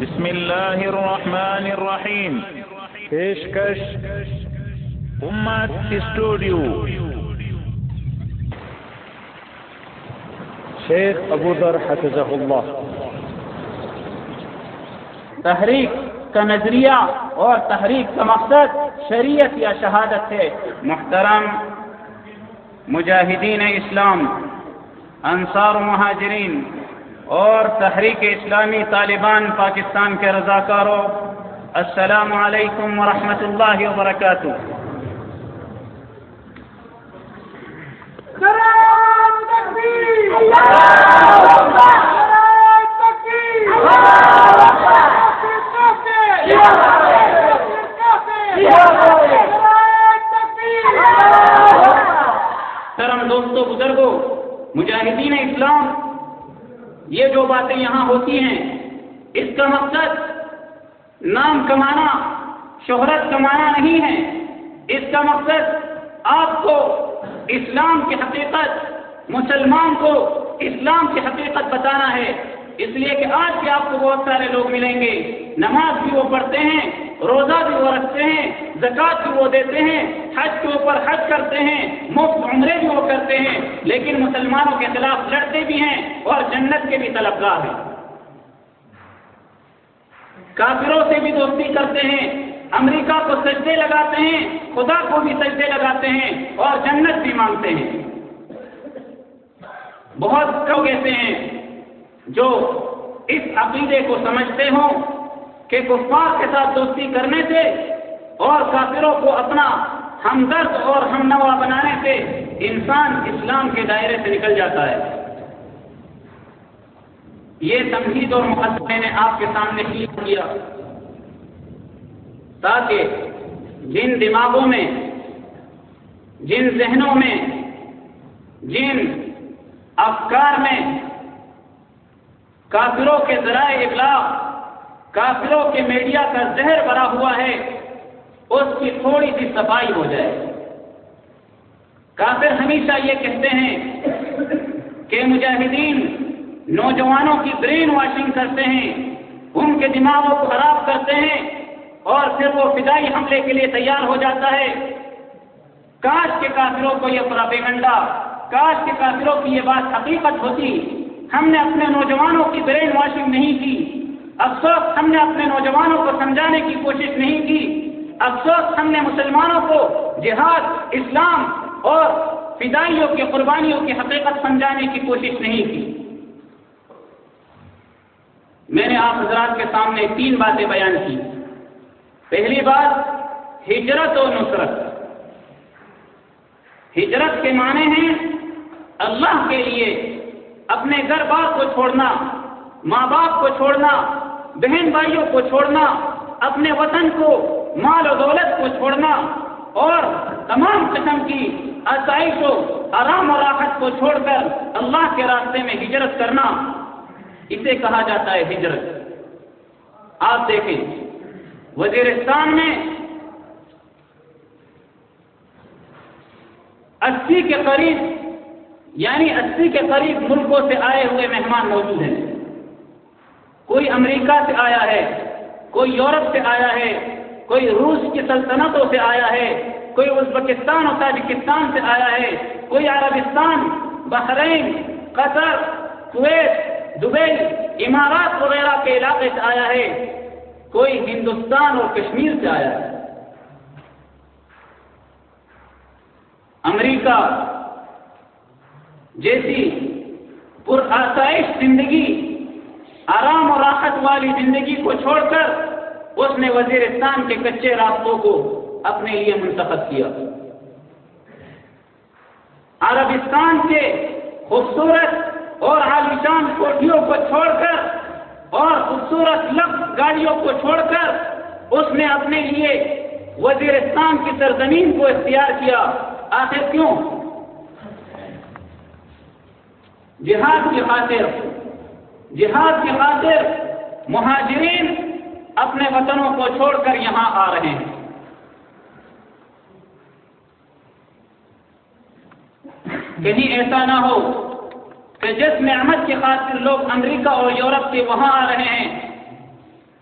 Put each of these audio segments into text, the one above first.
بسم الله الرحمن الرحيم. پیشکش امت اسٹوڈیو. شیخ ابو ذر حفظہ اللہ تحریک کا نظریہ اور تحریک کا مقصد شریعت یا شہادت ہے. محترم مجاہدین اسلام انصار و مہاجرین اور تحریک اسلامی طالبان پاکستان کے رضاکاروں السلام علیکم ورحمۃ اللہ وبرکاتہ کرم دوستوں بزرگوں مجاہدین اسلام یہ جو باتیں یہاں ہوتی ہیں، اس کا مقصد نام کمانا، شہرت کمانا نہیں ہے۔ اس کا مقصد آپ کو اسلام کی حقیقت، مسلمان کو اسلام کی حقیقت بتانا ہے۔ اس لیے کہ آج بھی آپ کو بہت سارے لوگ ملیں گے۔ نماز بھی وہ پڑھتے ہیں، روزہ بھی وہ رکھتے ہیں، زکوٰۃ بھی وہ دیتے ہیں، حج کے اوپر حج کرتے ہیں، مفت عمرے بھی وہ کرتے ہیں، لیکن مسلمانوں کے خلاف لڑتے بھی ہیں اور جنت کے بھی طلبگار ہیں۔ کافروں سے بھی دوستی کرتے ہیں، امریکہ کو سجدے لگاتے ہیں، خدا کو بھی سجدے لگاتے ہیں اور جنت بھی مانگتے ہیں۔ بہت لوگ ایسے ہیں جو اس عقیدے کو سمجھتے ہوں کہ کفار کے ساتھ دوستی کرنے سے اور کافروں کو اپنا ہمدرد اور ہم نوا بنانے سے انسان اسلام کے دائرے سے نکل جاتا ہے۔ یہ تمہید اور مقدمے نے آپ کے سامنے کیا تاکہ جن دماغوں میں، جن ذہنوں میں، جن افکار میں کافروں کے ذرائع ابلاغ، کافروں کے میڈیا کا زہر بھرا ہوا ہے، اس کی تھوڑی سی صفائی ہو جائے۔ کافر ہمیشہ یہ کہتے ہیں کہ مجاہدین نوجوانوں کی برین واشنگ کرتے ہیں، ان کے دماغوں کو خراب کرتے ہیں اور پھر وہ فدائی حملے کے لیے تیار ہو جاتا ہے۔ کاش کے کافروں کو یہ پراپیگنڈا، کاش کے کافروں کی یہ بات حقیقت ہوتی۔ ہم نے اپنے نوجوانوں کی برین واشنگ نہیں کی۔ افسوس ہم نے اپنے نوجوانوں کو سمجھانے کی کوشش نہیں کی۔ افسوس ہم نے مسلمانوں کو جہاد، اسلام اور فدائیوں کی، قربانیوں کی حقیقت سمجھانے کی کوشش نہیں کی۔ میں نے آپ حضرات کے سامنے تین باتیں بیان کی۔ پہلی بات، ہجرت و نصرت۔ ہجرت کے معنی ہیں اللہ کے لیے اپنے گھر بار کو چھوڑنا، ماں باپ کو چھوڑنا، بہن بھائیوں کو چھوڑنا، اپنے وطن کو، مال و دولت کو چھوڑنا، اور تمام قسم کی آسائش و آرام و راحت کو چھوڑ کر اللہ کے راستے میں ہجرت کرنا، اسے کہا جاتا ہے ہجرت۔ آپ دیکھیں وزیرستان میں اسی کے قریب یعنی اسی کے قریب ملکوں سے آئے ہوئے مہمان موجود ہیں۔ کوئی امریکہ سے آیا ہے، کوئی یورپ سے آیا ہے، کوئی روس کی سلطنتوں سے آیا ہے، کوئی ازبکستان اور تاجکستان سے آیا ہے، کوئی عربستان، بحرین، قطر، کویت، دبئی، امارات وغیرہ کے علاقے سے آیا ہے، کوئی ہندوستان اور کشمیر سے آیا ہے۔ امریکہ جیسی پر آسائش زندگی، آرام اور راحت والی زندگی کو چھوڑ کر اس نے وزیرستان کے کچے راستوں کو اپنے لیے منتخب کیا۔ عربستان کے خوبصورت اور عالیشان کوٹھیوں کو چھوڑ کر اور خوبصورت لفظ گاڑیوں کو چھوڑ کر اس نے اپنے لیے وزیرستان کی سرزمین کو اختیار کیا۔ آخر کیوں؟ جہاد کی خاطر، جہاد کی خاطر مہاجرین اپنے وطنوں کو چھوڑ کر یہاں آ رہے ہیں۔ کہیں ایسا نہ ہو کہ جس نعمت کی خاطر لوگ امریکہ اور یورپ سے وہاں آ رہے ہیں،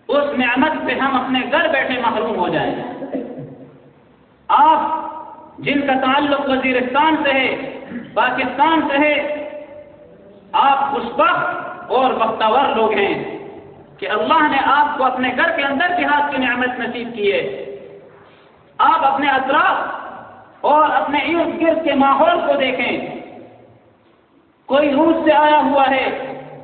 اس نعمت سے ہم اپنے گھر بیٹھے محروم ہو جائیں۔ آپ جن کا تعلق وزیرستان سے ہے، پاکستان سے ہے آپ خوش بخت اور بختور لوگ ہیں کہ اللہ نے آپ کو اپنے گھر کے اندر جہاد کی نعمت نصیب کی ہے۔ آپ اپنے اطراف اور اپنے ارد گرد کے ماحول کو دیکھیں۔ کوئی روس سے آیا ہوا ہے،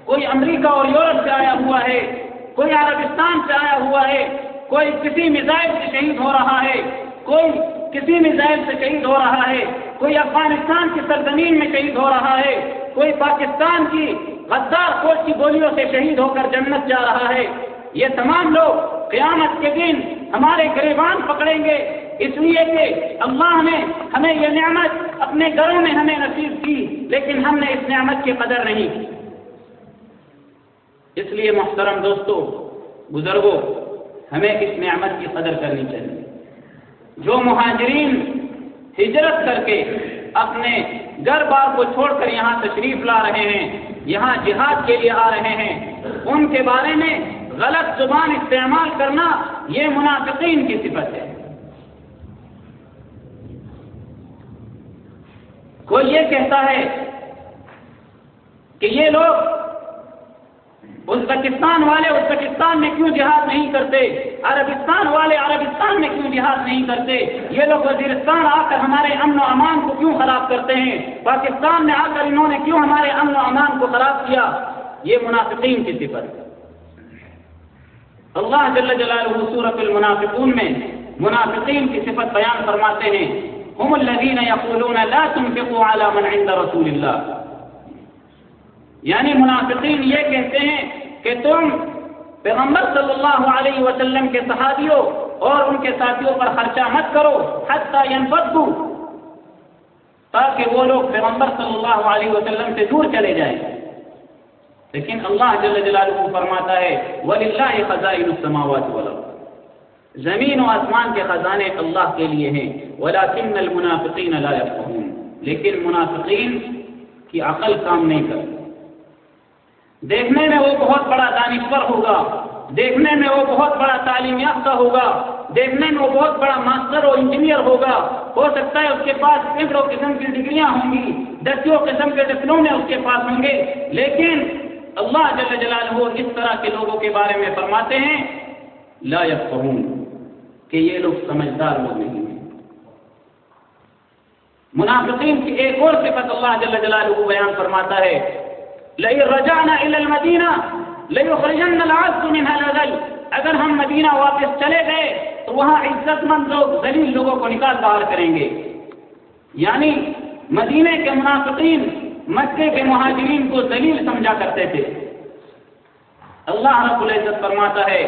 کوئی امریکہ اور یورپ سے آیا ہوا ہے، کوئی عربستان سے آیا ہوا ہے، کوئی کسی میزائل سے شہید ہو رہا ہے، کوئی کسی میزائل سے شہید ہو رہا ہے، کوئی افغانستان کی سرزمین میں شہید ہو رہا ہے۔ کوئی پاکستان کی غدار فوج کی گولیوں سے شہید ہو کر جنت جا رہا ہے۔ یہ تمام لوگ قیامت کے دن ہمارے گریبان پکڑیں گے۔ اس لیے کہ اللہ نے ہمیں یہ نعمت اپنے گھروں میں ہمیں نصیب کی، لیکن ہم نے اس نعمت کی قدر نہیں۔ کی اس لیے محترم دوستو بزرگوں ہمیں اس نعمت کی قدر کرنی چاہیے۔ جو مہاجرین ہجرت کر کے اپنے گھر بار کو چھوڑ کر یہاں تشریف لا رہے ہیں، یہاں جہاد کے لیے آ رہے ہیں۔ ان کے بارے میں غلط زبان استعمال کرنا یہ منافقین کی صفت ہے۔ کوئی یہ کہتا ہے کہ یہ لوگ ازبکستان والے ازبکستان میں کیوں جہاد نہیں کرتے؟ عربستان والے عربستان میں کیوں جہاد نہیں کرتے؟ یہ لوگ وزیرستان آ کر ہمارے امن و امان کو کیوں خراب کرتے ہیں؟ پاکستان میں آ کر انہوں نے کیوں ہمارے امن و امان کو خراب کیا؟ یہ منافقین کی صفت اللہ جل جلالہ سورۃ المنافقون میں منافقین کی صفت بیان فرماتے ہیں۔ هم الذين يقولون لا تنفقوا على من عند رسول الله یعنی منافقین یہ کہتے ہیں کہ تم پیغمبر صلی اللہ علیہ وسلم کے صحابیوں اور ان کے ساتھیوں پر خرچہ مت کرو، حتیٰ ينفضوا تاکہ وہ لوگ پیغمبر صلی اللہ علیہ وسلم سے دور چلے جائیں۔ لیکن اللہ جل جلالہ فرماتا ہے، وَلِلَّهِ خَزَائِنُ السَّمَاوَاتِ وَالْأَرْضِ۔ زمین و آسمان کے خزانے اللہ کے لیے ہیں، وَلَكِنَّ الْمُنَافِقِينَ لَا يَفْقَهُونَ۔ لیکن منافقین کی عقل کام نہیں کرتی دیکھنے میں وہ بہت بڑا دانشور ہوگا، دیکھنے میں وہ بہت بڑا تعلیم یافتہ ہوگا، دیکھنے میں وہ بہت بڑا ماسٹر اور انجینئر ہوگا۔ ہو سکتا ہے اس کے پاس سینکڑوں قسم کی ڈگریاں ہوں گی دسیوں قسم کے ڈپلومے اس کے پاس ہوں گے۔ لیکن اللہ جل جلالہ اس طرح کے لوگوں کے بارے میں فرماتے ہیں، لا یفقہون، کہ یہ لوگ سمجھدار لوگ نہیں ہیں۔ منافقین کی ایک اور صفت اللہ جل جلالہ بیان فرماتا ہے لئن رجعنا الى المدینہ ليخرجن العز منها الاذل اگر ہم مدینہ واپس چلے گئے تو وہاں عزت مند لوگ ذلیل لوگوں کو نکال باہر کریں گے۔ یعنی مدینے کے منافقین، مکے کے مہاجرین کو ذلیل سمجھا کرتے تھے۔ اللہ رب العزت فرماتا ہے،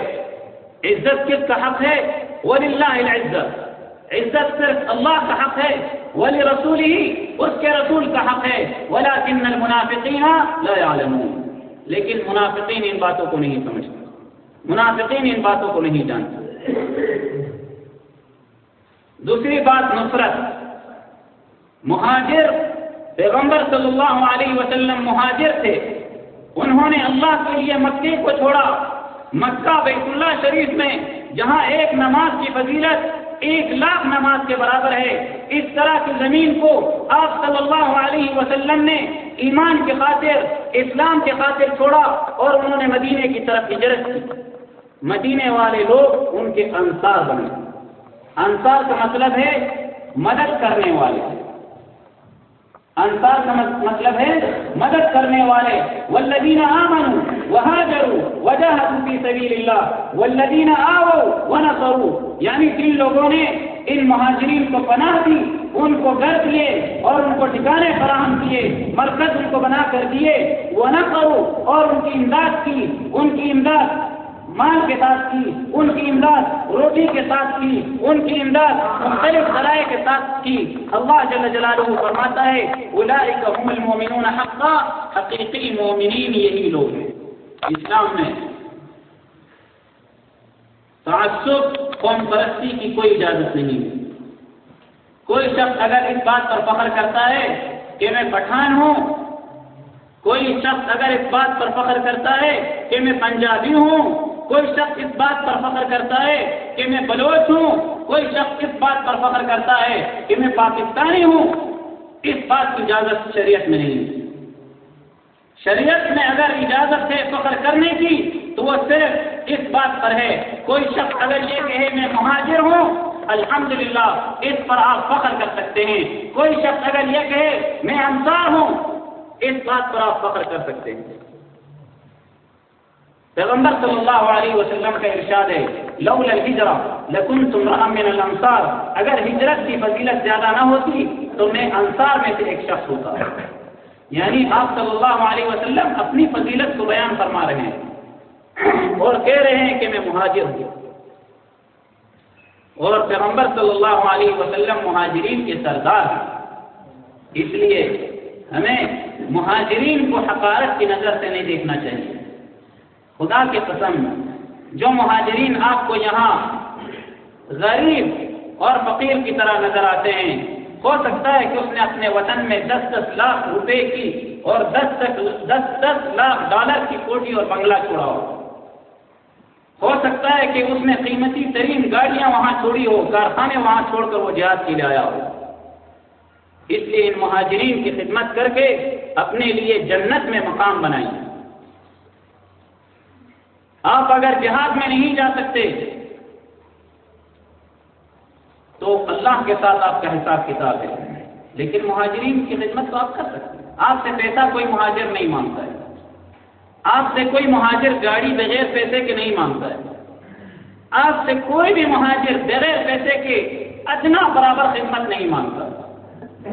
عزت کس کا حق ہے؟ وللہ العزت۔ عزت صرف اللہ کا حق ہے ولی رسول ہی اس کے رسول کا حق ہے۔ ولیکن المنافقین لا يعلمون لیکن منافقین ان باتوں کو نہیں سمجھتے۔ منافقین ان باتوں کو نہیں جانتے۔ دوسری بات نصرت۔ مہاجر، پیغمبر صلی اللہ علیہ وسلم مہاجر تھے۔ انہوں نے اللہ کے لیے مکے کو چھوڑا۔ مکہ بیت اللہ شریف میں، جہاں ایک نماز کی فضیلت ایک لاکھ نماز کے برابر ہے۔ اس طرح کی زمین کو آپ صلی اللہ علیہ وسلم نے ایمان کے خاطر، اسلام کے خاطر چھوڑا اور انہوں نے مدینے کی طرف ہجرت کی۔ مدینے والے لوگ ان کے انصار بنے۔ انصار کا مطلب ہے مدد کرنے والے۔ انصار کا مطلب ہے مدد کرنے والے۔ والذین آمنوا وهاجروا وجاهدوا في سبيل الله والذین آووا ونصروا. یعنی جن لوگوں نے ان مہاجرین کو پناہ دی، ان کو گھر دیے اور ان کو ٹھکانے فراہم کیے، مرکز ان کو بنا کر دیے۔ وہ نہ اور ان کی امداد کی، ان کی امداد مال کے ساتھ کی، ان کی امداد روٹی کے ساتھ کی، ان کی امداد مختلف ذرائع کے ساتھ کی۔ اللہ جل جلالہ فرماتا ہے اولئک هم المؤمنون حقا، حقیقی مومنین یہی لوگ ہیں۔ اسلام میں تعصب قوم پرستی کی کوئی اجازت نہیں ہے۔ کوئی شخص اگر اس بات پر فخر کرتا ہے کہ میں پٹھان ہوں، کوئی شخص اگر اس بات پر فخر کرتا ہے کہ میں پنجابی ہوں، کوئی شخص اس بات پر فخر کرتا ہے کہ میں بلوچ ہوں، کوئی شخص اس بات پر فخر کرتا ہے کہ میں پاکستانی ہوں، اس بات کی اجازت شریعت میں نہیں شریعت میں اگر اجازت ہے فخر کرنے کی، تو وہ صرف اس بات پر ہے۔ کوئی شخص اگر یہ کہے، میں مہاجر ہوں، الحمدللہ، اس پر آپ فخر کر سکتے ہیں۔ کوئی شخص اگر یہ کہے، میں انصار ہوں، اس بات پر آپ فخر کر سکتے ہیں۔ پیغمبر صلی اللہ علیہ وسلم کا ارشاد ہے، لولا الحجرہ لکن تم من الانصار اگر ہجرت کی فضیلت زیادہ نہ ہوتی، تو میں انصار میں سے ایک شخص ہوتا۔ یعنی آپ صلی اللہ علیہ وسلم اپنی فضیلت کو بیان فرما رہے ہیں اور کہہ رہے ہیں کہ میں مہاجر ہوں۔ اور پیغمبر صلی اللہ علیہ وسلم مہاجرین کے سردار ہیں۔ اس لیے ہمیں مہاجرین کو حقارت کی نظر سے نہیں دیکھنا چاہیے۔ خدا کے قسم، جو مہاجرین آپ کو یہاں غریب اور فقیر کی طرح نظر آتے ہیں ہو سکتا ہے کہ اس نے اپنے وطن میں دس دس لاکھ روپے کی اور دس دس دس لاکھ ڈالر کی کوٹی اور بنگلہ چھوڑا ہو۔ ہو سکتا ہے کہ اس نے قیمتی ترین گاڑیاں وہاں چھوڑی ہو، کارخانے وہاں چھوڑ کر وہ جہاد کے لیے آیا ہو۔ اس لیے ان مہاجرین کی خدمت کر کے اپنے لیے جنت میں مقام بنائیں آپ اگر جہاد میں نہیں جا سکتے تو اللہ کے ساتھ آپ کا حساب کتاب ہے۔ لیکن مہاجرین کی خدمت تو آپ کر سکتے ہیں۔ آپ سے پیسہ کوئی مہاجر نہیں مانگتا ہے۔ آپ سے کوئی مہاجر گاڑی بغیر پیسے کے نہیں مانگتا ہے۔ آپ سے کوئی بھی مہاجر بغیر پیسے کے اتنا برابر خدمت نہیں مانگتا۔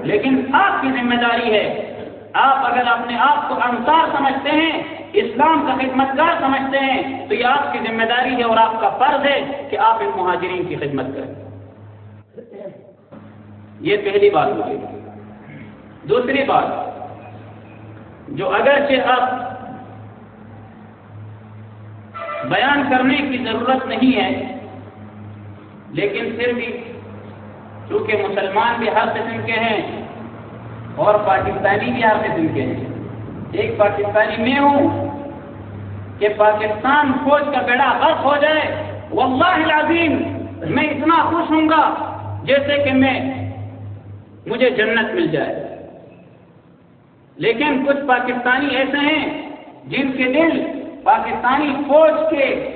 لیکن آپ کی ذمہ داری ہے۔ آپ اگر اپنے آپ کو انصار سمجھتے ہیں، اسلام کا خدمت گار سمجھتے ہیں، تو یہ آپ کی ذمہ داری ہے اور آپ کا فرض ہے کہ آپ ان مہاجرین کی خدمت کریں۔ یہ پہلی بات ہوگی دوسری بات، جو اگرچہ آپ بیان کرنے کی ضرورت نہیں ہے، لیکن پھر بھی چونکہ مسلمان بھی ہر قسم کے ہیں اور پاکستانی بھی ہر قسم کے ہیں۔ ایک پاکستانی میں ہوں کہ پاکستان فوج کا بیڑا غرق ہو جائے، واللہ العظیم، میں اتنا خوش ہوں گا جیسے کہ میں مجھے جنت مل جائے۔ لیکن کچھ پاکستانی ایسے ہیں جن کے دل پاکستانی فوج کے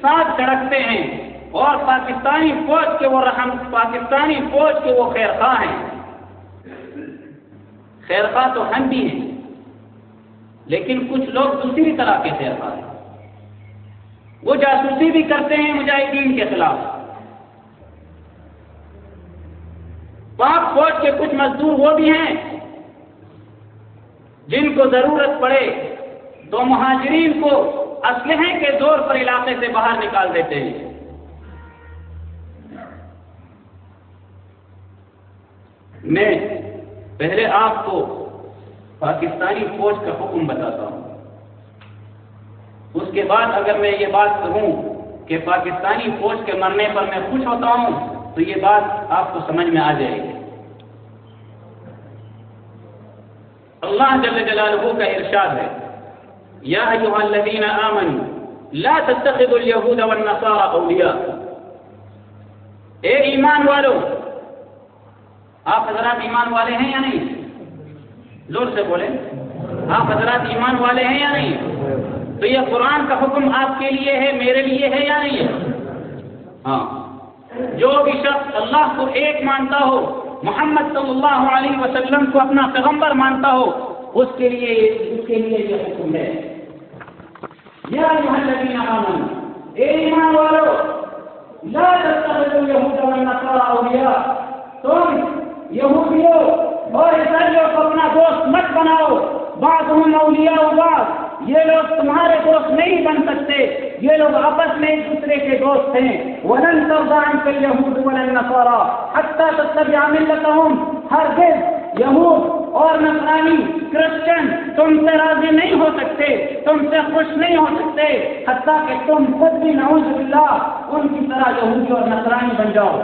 ساتھ دھڑکتے ہیں اور پاکستانی فوج کے وہ رحم، پاکستانی فوج کے وہ خیر خواہ ہیں۔ خیر خواہ تو ہم بھی ہیں، لیکن کچھ لوگ دوسری طرح کے خیر خواہ ہیں۔ وہ جاسوسی بھی کرتے ہیں مجاہدین کے خلاف۔ پاک فوج کے کچھ مزدور وہ بھی ہیں جن کو ضرورت پڑے تو مہاجرین کو اسلحے کے زور پر علاقے سے باہر نکال دیتے ہیں۔ میں پہلے آپ کو پاکستانی فوج کا حکم بتاتا ہوں۔ اس کے بعد اگر میں یہ بات کہوں کہ پاکستانی فوج کے مرنے پر میں خوش ہوتا ہوں تو یہ بات آپ کو سمجھ میں آ جائے گی۔ اللہ جل جلالہ کا ارشاد ہے۔ یا ایوہ الذین آمنوا، لا تتخذوا اليہود والنصارى اولیاء۔ اے ایمان والو، آپ حضرات ایمان والے ہیں یا نہیں؟ زور سے بولیں۔ آپ حضرات ایمان والے ہیں یا نہیں؟ تو یہ قرآن کا حکم آپ کے لیے ہے، میرے لیے ہے یا نہیں ہے؟ ہاں۔ جو بھی شخص اللہ کو ایک مانتا ہو محمد صلی اللہ علیہ وسلم کو اپنا پیغمبر مانتا ہو، اس کے لیے اس کے لیے یہ حکم ہے۔ یا اے ایمان والو، لا تتخذوا اليهود والنصارى اولیاء تم یہودیوں اور عیسائیوں کو اپنا دوست مت بناؤ۔ بعضهم اولیاء بعض۔ یہ لوگ تمہارے دوست نہیں بن سکتے۔ یہ لوگ آپس میں ایک دوسرے کے دوست ہیں۔ ولن ترضى عنك اليهود ولا النصارى۔ حتى تتبع ملتهم۔ ہرگز یہود اور نصرانی، کرسچن، تم سے راضی نہیں ہو سکتے۔ تم سے خوش نہیں ہو سکتے۔ حتیٰ کہ تم خود بھی نعوذ باللہ ان کی طرح یہودی اور نصرانی بن جاؤ۔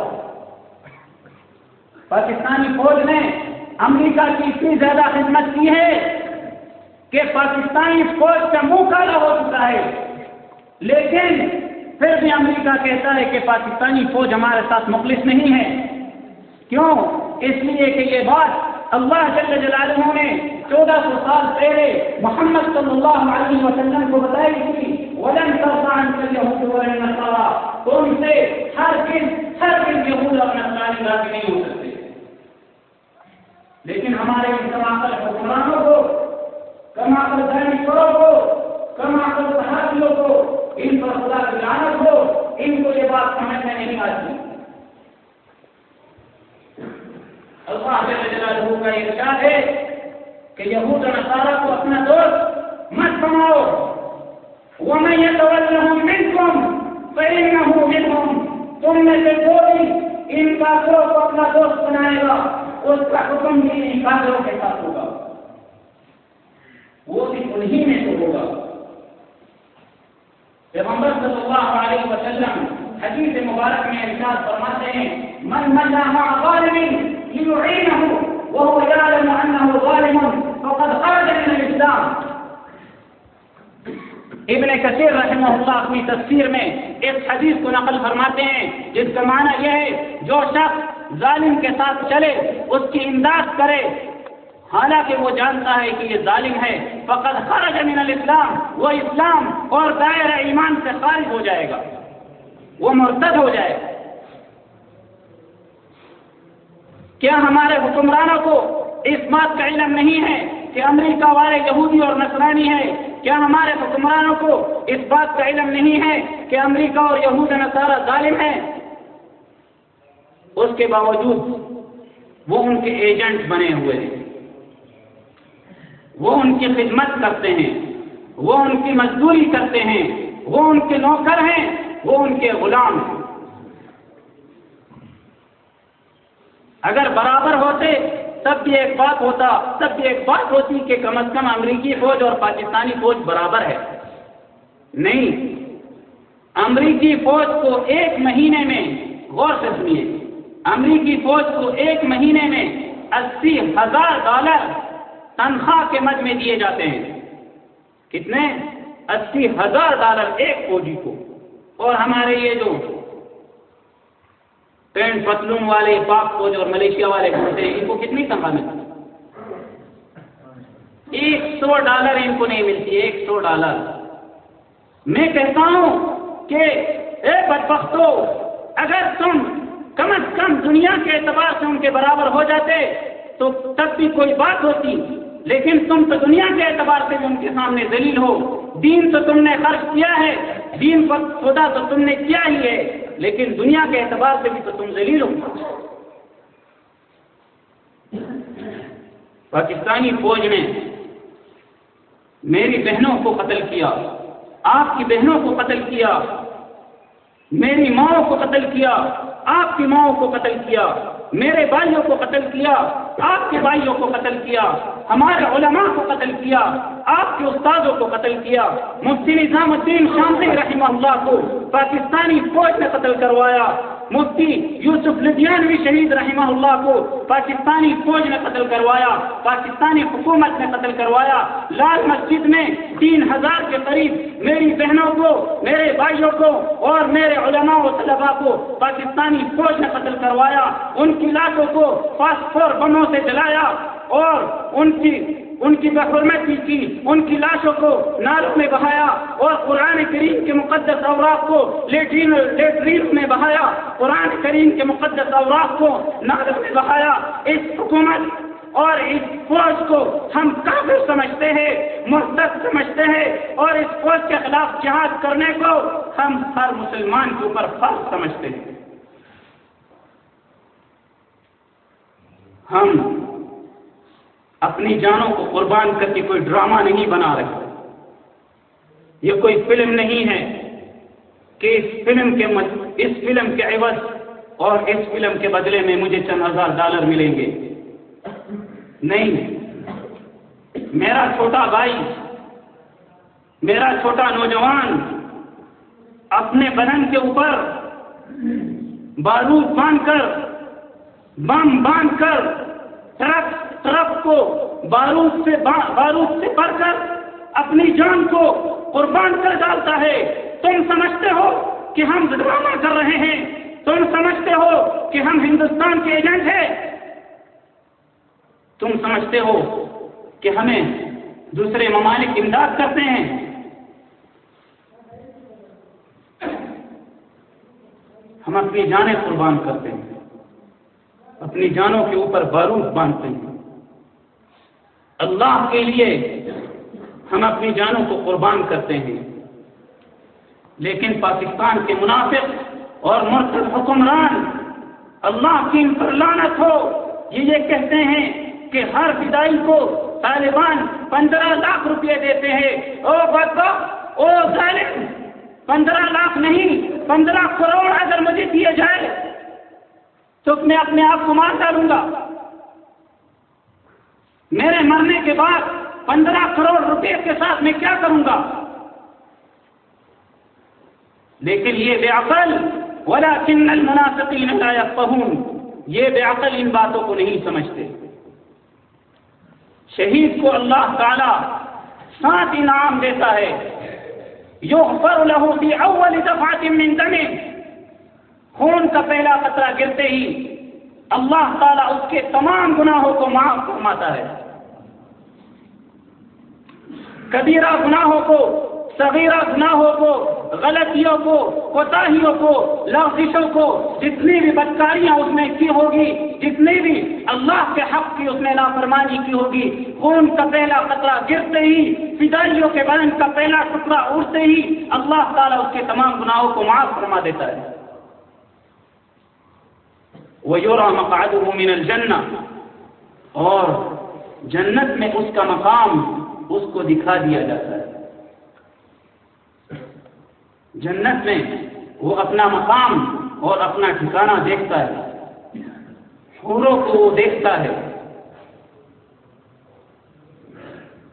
پاکستانی فوج نے امریکہ کی اتنی زیادہ خدمت کی ہے کہ پاکستانی فوج کا منہ کالا ہو چکا ہے۔ لیکن پھر بھی امریکہ کہتا ہے کہ پاکستانی فوج ہمارے ساتھ مخلص نہیں ہے۔ کیوں؟ اس لیے کہ یہ بات اللہ جل جلالہ نے چودہ سو سال پہلے محمد صلی اللہ علیہ وسلم کو بتائی تھی۔ ولن ترفعن النصارى۔ ان سے ہر دن ہر دن یہود اور نصرانی راضی نہیں ہو سکتے لیکن ہمارے ان کماکل حکمرانوں کو کما کر کماکل سینکوں کو کماکل صحافیوں کو ان پر خدا کی لعنت ہو، ان کو یہ بات سمجھ میں نہیں آتی۔ اللہ جلالہ کا ارشاد ہے کہ یہود و نصارہ کو اپنا دوست مت بناؤ ومن يتولهم منكم فإنه منهم۔ تم میں سے کوئی ان کافروں کو اپنا دوست بنائے گا، اس کا حکم بھی ان کافروں کے ساتھ ہوگا۔ وہ بھی انہی میں سے ہوگا۔ پیغمبر صلی اللہ علیہ وسلم حدیث مبارک میں ارشاد فرماتے ہیں، من من مع ظالم ليعينه وهو يعلم انه ظالم، فقد خرج من الاسلام ابن کثیر رحمہ اللہ اپنی تفسیر میں اس حدیث کو نقل فرماتے ہیں، جس کا معنی یہ ہے، جو شخص ظالم کے ساتھ چلے، اس کی امداد کرے حالانکہ وہ جانتا ہے کہ یہ ظالم ہے فقط خرج من الاسلام، وہ اسلام اور دائرہ ایمان سے خارج ہو جائے گا۔ وہ مرتد ہو جائے۔ گا کیا ہمارے حکمرانوں کو اس بات کا علم نہیں ہے کہ امریکہ والے یہودی اور نصرانی ہے کیا ہمارے حکمرانوں کو اس بات کا علم نہیں ہے کہ امریکہ اور یہود نصارہ ظالم ہے اس کے باوجود وہ ان کے ایجنٹ بنے ہوئے ہیں۔ وہ ان کی خدمت کرتے ہیں، وہ ان کی مزدوری کرتے ہیں، وہ ان کے نوکر ہیں، وہ ان کے غلام ہیں۔ اگر برابر ہوتے، تب بھی ایک بات ہوتا، تب بھی ایک بات ہوتی کہ کم از کم امریکی فوج اور پاکستانی فوج برابر ہے۔ نہیں، امریکی فوج کو ایک مہینے میں، غور سے سنیے، امریکی فوج کو ایک مہینے میں اسی ہزار ڈالر تنخواہ کے مد میں دیے جاتے ہیں۔ کتنے؟ اسی ہزار ڈالر ایک فوجی کو۔ اور ہمارے یہ جو پینٹ پتلون والے، پاک فوج اور ملیشیا والے ہوتے ہیں، ان کو کتنی تنخواہ ملتی ایک سو ڈالر ان کو نہیں ملتی، ایک سو ڈالر۔ میں کہتا ہوں کہ اے بدبختو، اگر تم کم از کم دنیا کے اعتبار سے ان کے برابر ہو جاتے، تو تب بھی کوئی بات ہوتی۔ لیکن تم تو دنیا کے اعتبار سے بھی ان کے سامنے دلیل ہو، دین تو تم نے خرچ کیا ہے، دین پر خدا تو تم نے کیا ہی ہے، لیکن دنیا کے اعتبار سے بھی تو تم ذلیل ہو۔ پاکستانی فوج نے میری بہنوں کو قتل کیا، آپ کی بہنوں کو قتل کیا، میری ماؤں کو قتل کیا، آپ کی ماؤں کو قتل کیا، میرے بھائیوں کو قتل کیا، آپ کے بھائیوں کو قتل کیا۔ ہمارے علماء کو قتل کیا، آپ کے استادوں کو قتل کیا۔ مفتی نظام الدین شانتی رحمہ اللہ کو پاکستانی فوج نے قتل کروایا۔ مفتی یوسف لدھیانوی شہید رحمہ اللہ کو پاکستانی فوج نے قتل کروایا۔ پاکستانی حکومت نے قتل کروایا۔ لال مسجد میں تین ہزار کے قریب میری بہنوں کو، میرے بھائیوں کو اور میرے علماء و طلباء کو پاکستانی فوج نے قتل کروایا۔ ان کی لاشوں کو فاسفور بموں سے جلایا۔ اور ان کی ان کی بحرمتی کی ان کی لاشوں کو نالوں میں بہایا اور قرآن کریم کے مقدس اوراق کو لیٹرین لیٹرین میں بہایا، قرآن کریم کے مقدس اوراق کو نالوں میں بہایا۔ اس حکومت اور اس فوج کو ہم کافر سمجھتے ہیں مرتب سمجھتے ہیں اور اس فوج کے خلاف جہاد کرنے کو ہم ہر مسلمان کے اوپر فرض سمجھتے ہیں۔ ہم اپنی جانوں کو قربان کر کے کوئی ڈرامہ نہیں بنا رہے۔ یہ کوئی فلم نہیں ہے کہ اس فلم کے اس فلم کے عوض اور اس فلم کے بدلے میں مجھے چند ہزار ڈالر ملیں گے۔ نہیں۔ میرا چھوٹا بھائی، میرا چھوٹا نوجوان اپنے بدن کے اوپر بارود باندھ کر، بم باندھ کر ٹرک ٹرک کو بارود سے بارود سے بھر کر اپنی جان کو قربان کر ڈالتا ہے۔ تم سمجھتے ہو کہ ہم ڈرامہ کر رہے ہیں۔ تم سمجھتے ہو کہ ہم ہندوستان کے ایجنٹ ہیں۔ تم سمجھتے ہو کہ ہمیں دوسرے ممالک امداد کرتے ہیں۔ ہم اپنی جانیں قربان کرتے ہیں۔ اپنی جانوں کے اوپر بارود باندھتے ہیں۔ اللہ کے لیے ہم اپنی جانوں کو قربان کرتے ہیں۔ لیکن پاکستان کے منافق اور مرتب حکمران اللہ کی ان پر لانت ہو، یہ یہ کہتے ہیں کہ ہر فدائی کو طالبان پندرہ لاکھ روپے دیتے ہیں۔ او بدبا او ظالم، پندرہ لاکھ نہیں، پندرہ کروڑ اگر مجھے دیے جائے تو میں اپنے آپ کو مار ڈالوں گا۔ میرے مرنے کے بعد پندرہ کروڑ روپے کے ساتھ میں کیا کروں گا؟ لیکن یہ بے عقل ولا کن المنافقین لا يفقهون یہ بے عقل ان باتوں کو نہیں سمجھتے۔ شہید کو اللہ تعالی سات انعام دیتا ہے۔ یغفر له في اول دفعه من دمه۔ خون کا پہلا قطرہ گرتے ہی اللہ تعالیٰ اس کے تمام گناہوں کو معاف فرماتا ہے۔ کبیرہ گناہوں کو، صغیرہ گناہوں کو، غلطیوں کو، کوتاہیوں کو لفظوں کو، جتنی بھی بدکاریاں اس نے کی ہوگی، جتنی بھی اللہ کے حق کی اس نے نافرمانی کی ہوگی، خون کا پہلا قطرہ گرتے ہی، فدائیوں کے بدن کا پہلا ٹکڑا اڑتے ہی اللہ تعالیٰ اس کے تمام گناہوں کو معاف فرما دیتا ہے۔ وہ یورا مقاد من الجنہ اور جنت میں اس کا مقام اس کو دکھا دیا جاتا ہے۔ جنت میں وہ اپنا مقام اور اپنا ٹھکانہ دیکھتا ہے۔ حوروں کو وہ دیکھتا ہے۔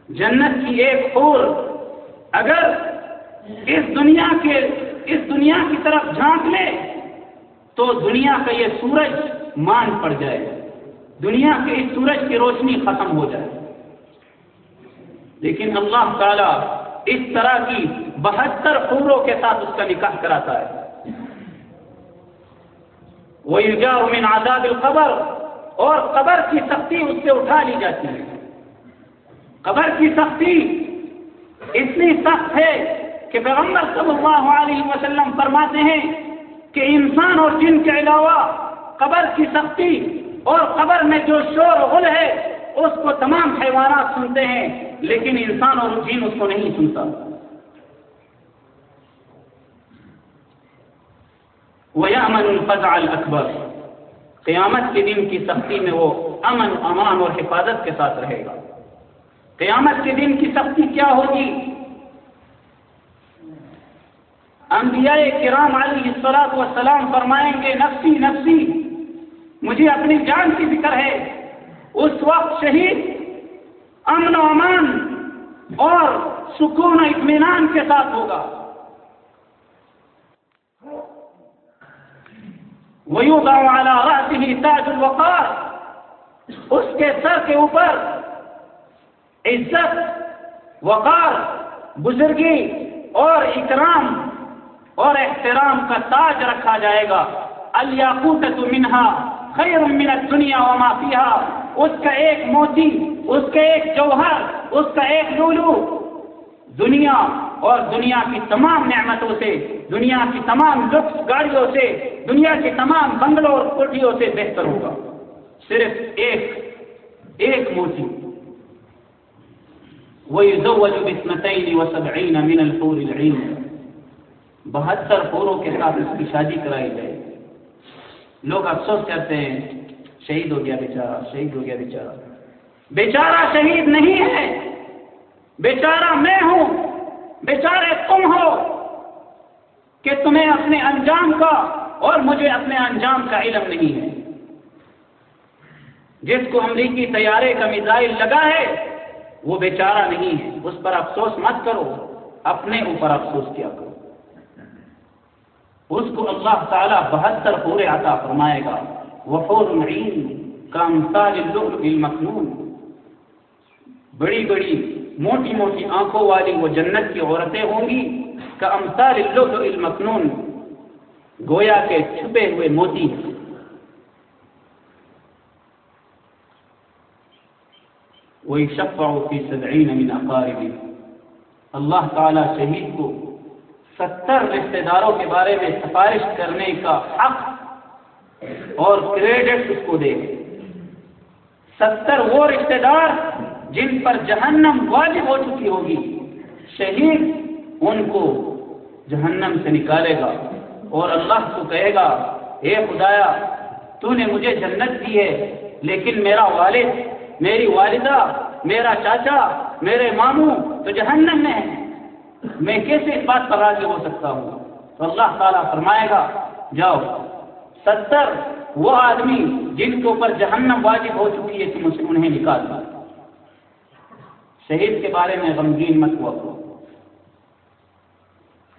جنت کی ایک حور اگر اس دنیا کے اس دنیا کی طرف جھانک لے تو دنیا کا یہ سورج مان پڑ جائے، دنیا کے اس سورج کی روشنی ختم ہو جائے۔ لیکن اللہ تعالی اس طرح کی بہتر خوروں کے ساتھ اس کا نکاح کراتا ہے۔ وہ من عذاب القبر، اور قبر کی سختی اس سے اٹھا لی جاتی ہے۔ قبر کی سختی اتنی سخت ہے کہ پیغمبر صلی اللہ علیہ وسلم فرماتے ہیں کہ انسان اور جن کے علاوہ قبر کی سختی اور قبر میں جو شور غل ہے، اس کو تمام حیوانات سنتے ہیں، لیکن انسان اور جین اس کو نہیں سنتا۔ وہ امن الفض اکبر قیامت کے دن کی سختی میں وہ امن، امان اور حفاظت کے ساتھ رہے گا۔ قیامت کے دن کی سختی کیا ہوگی؟ انبیاء کرام علیہ السلاط و سلام فرمائیں گے، نفسی نفسی، مجھے اپنی جان کی فکر ہے۔ اس وقت شہید، امن و امان اور سکون و اطمینان کے ساتھ ہوگا۔ ويوضع على رأسه تاج الوقار۔ اس کے سر کے اوپر عزت، وقار، بزرگی اور اکرام اور احترام کا تاج رکھا جائے گا۔ الیاقوت منہا خیر من الدنیا وما فيها۔ اس کا ایک موتی، اس کا ایک جوہر، اس کا ایک لولو۔ دنیا اور دنیا کی تمام نعمتوں سے، دنیا کی تمام لطف گاڑیوں سے، دنیا کی تمام بنگلوں اور کوٹھیوں سے بہتر ہوگا۔ صرف ایک ایک موتی۔ وہی دو بسمتین و سبعین من الحور العین بہتر پوروں کے ساتھ اس کی شادی کرائی جائے۔ لوگ افسوس کرتے ہیں، شہید ہو گیا بیچارہ، شہید ہو گیا بیچارہ۔ بیچارہ شہید نہیں ہے۔ بیچارہ میں ہوں۔ بیچارے تم ہو کہ تمہیں اپنے انجام کا اور مجھے اپنے انجام کا علم نہیں ہے۔ جس کو امریکی طیارے کا میزائل لگا ہے، وہ بیچارہ نہیں ہے۔ اس پر افسوس مت کرو۔ اپنے اوپر افسوس کیا کرو۔ اس کو اللہ تعالیٰ بہتر پورے عطا فرمائے گا. وہ کا مثال المخنون بڑی بڑی، موٹی موٹی آنکھوں والی وہ جنت کی عورتیں ہوں گی کا امثال اللؤلؤ المکنون گویا کے چھپے ہوئے موتی ہیں. وہی شفا کی سدعین من اقاربی اللہ تعالی شہید کو ستر رشتہ داروں کے بارے میں سفارش کرنے کا حق اور کریڈٹ اس کو دے ستر وہ رشتہ دار جن پر جہنم واجب ہو چکی ہوگی، شہید ان کو جہنم سے نکالے گا اور اللہ کو کہے گا، اے خدایا، تو نے مجھے جنت دی ہے، لیکن میرا والد، میری والدہ، میرا چاچا، میرے ماموں تو جہنم میں ہے میں کیسے اس بات پر راضی ہو سکتا ہوں؟ تو اللہ تعالیٰ فرمائے گا، جاؤ، ستر وہ آدمی جن کے اوپر جہنم واجب ہو چکی ہے تم اسے انہیں نکال دو شہید کے بارے میں غمگین مت ہوا کرو۔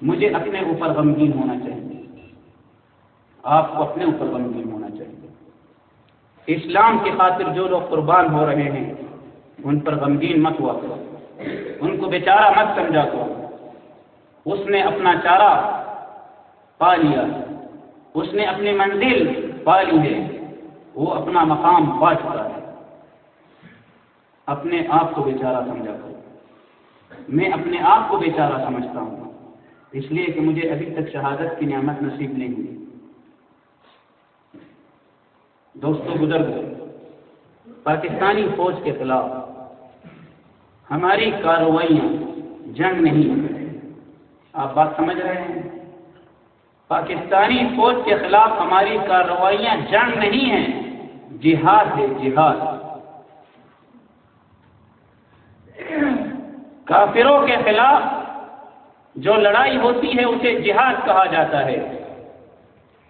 مجھے اپنے اوپر غمگین ہونا چاہیے۔ آپ کو اپنے اوپر غمگین ہونا چاہیے۔ اسلام کی خاطر جو لوگ قربان ہو رہے ہیں، ان پر غمگین مت ہوا کرو۔ ان کو بیچارہ مت سمجھا کرو۔ اس نے اپنا چارہ پا لیا۔ اس نے اپنی منزل پا لی ہے۔ وہ اپنا مقام پا چکا ہے۔ اپنے آپ کو بیچارہ سمجھا کرو۔ میں اپنے آپ کو بیچارہ سمجھتا ہوں۔ اس لیے کہ مجھے ابھی تک شہادت کی نعمت نصیب نہیں ہوئی۔ دوستوں بزرگ، پاکستانی فوج کے خلاف ہماری کارروائیاں جنگ نہیں آپ بات سمجھ رہے ہیں؟ پاکستانی فوج کے خلاف ہماری کارروائیاں جنگ نہیں ہیں، جہاد ہے جہاد۔ کافروں کے خلاف جو لڑائی ہوتی ہے، اسے جہاد کہا جاتا ہے۔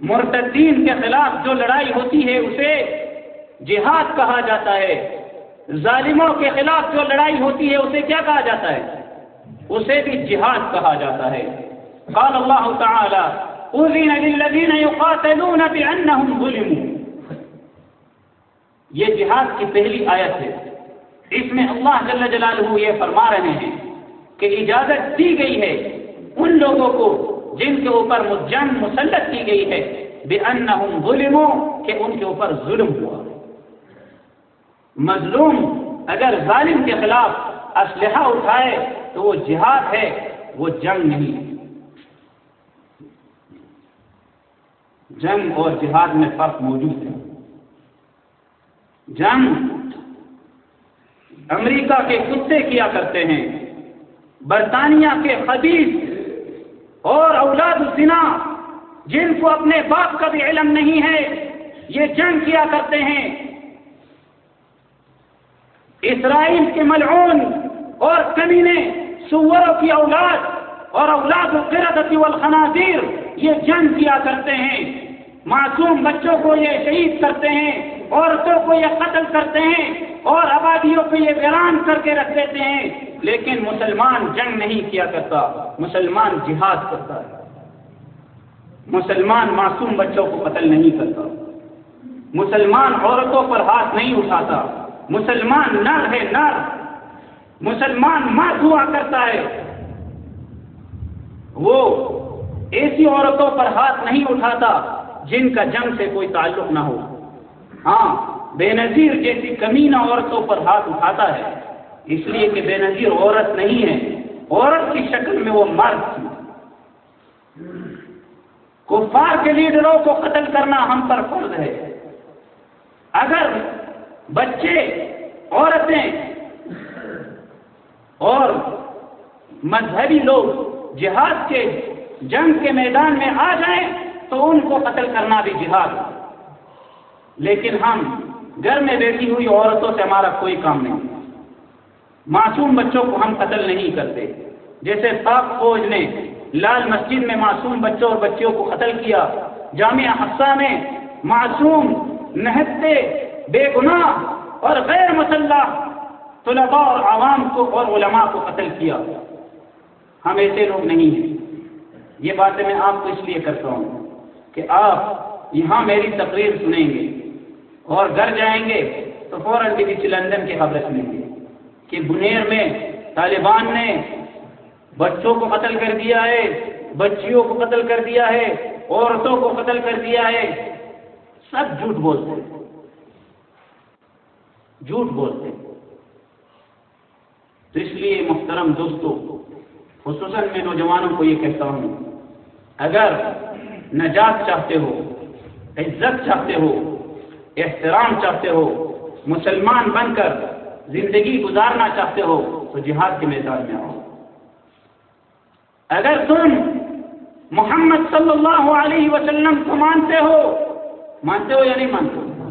مرتدین کے خلاف جو لڑائی ہوتی ہے، اسے جہاد کہا جاتا ہے۔ ظالموں کے خلاف جو لڑائی ہوتی ہے، اسے کیا کہا جاتا ہے؟ اسے بھی جہاد کہا جاتا ہے۔ قال اللہ تعالی، اذن للذین یقاتلون بانہم ظلموا. یہ جہاد کی پہلی آیت ہے۔ اس میں اللہ جل جلالہ یہ فرما رہے ہیں کہ اجازت دی گئی ہے ان لوگوں کو جن کے اوپر جنگ مسلط کی گئی ہے بے ان ظلموں کہ ان کے اوپر ظلم ہوا۔ مظلوم اگر ظالم کے خلاف اسلحہ اٹھائے تو وہ جہاد ہے، وہ جنگ نہیں۔ ہے جنگ اور جہاد میں فرق موجود ہے۔ جنگ امریکہ کے کتے کیا کرتے ہیں، برطانیہ کے خبیص اور اولاد الزنا، جن کو اپنے باپ کا بھی علم نہیں ہے، یہ جنگ کیا کرتے ہیں۔ اسرائیل کے ملعون اور کمینے سوروں کی اولاد اور اولاد القردتی والخنازیر یہ جنگ کیا کرتے ہیں۔ معصوم بچوں کو یہ شہید کرتے ہیں عورتوں کو یہ قتل کرتے ہیں اور آبادیوں کو یہ ویران کر کے رکھ دیتے ہیں۔ لیکن مسلمان جنگ نہیں کیا کرتا، مسلمان جہاد کرتا ہے۔ مسلمان معصوم بچوں کو قتل نہیں کرتا۔ مسلمان عورتوں پر ہاتھ نہیں اٹھاتا۔ مسلمان نر ہے، نر۔ مسلمان ماں دعا کرتا ہے۔ وہ ایسی عورتوں پر ہاتھ نہیں اٹھاتا جن کا جنگ سے کوئی تعلق نہ ہو۔ ہاں بے نظیر جیسی کمینہ عورتوں پر ہاتھ اٹھاتا ہے۔ اس لیے کہ بے نظیر عورت نہیں ہے۔ عورت کی شکل میں وہ مرد تھی۔ کفار کے لیڈروں کو قتل کرنا ہم پر فرض ہے۔ اگر بچے، عورتیں اور مذہبی لوگ جہاد کے جنگ کے میدان میں آ جائیں تو ان کو قتل کرنا بھی جہاد۔ لیکن ہم گھر میں بیٹھی ہوئی عورتوں سے ہمارا کوئی کام نہیں۔ معصوم بچوں کو ہم قتل نہیں کرتے۔ جیسے پاک فوج نے لال مسجد میں معصوم بچوں اور بچیوں کو قتل کیا۔ جامعہ حفصہ میں معصوم نہتے، بے گناہ اور غیر مسلح طلباء اور عوام کو اور علماء کو قتل کیا۔ ہم ایسے لوگ نہیں ہیں۔ یہ باتیں میں آپ کو اس لیے کرتا ہوں کہ آپ یہاں میری تقریر سنیں گے اور گھر جائیں گے تو فوراً ٹی وی لندن کی خبریں سنیں گے کہ بنیر میں طالبان نے بچوں کو قتل کر دیا ہے، بچیوں کو قتل کر دیا ہے، عورتوں کو قتل کر دیا ہے۔ سب جھوٹ بولتے جھوٹ بولتے تو اس لیے محترم دوستوں خصوصاً میں نوجوانوں کو یہ کہتا ہوں، اگر نجات چاہتے ہو، عزت چاہتے ہو، احترام چاہتے ہو، مسلمان بن کر زندگی گزارنا چاہتے ہو، تو جہاد کے میدان میں آؤ۔ اگر تم محمد صلی اللہ علیہ وسلم کو مانتے ہو مانتے ہو یا نہیں مانتے ہو؟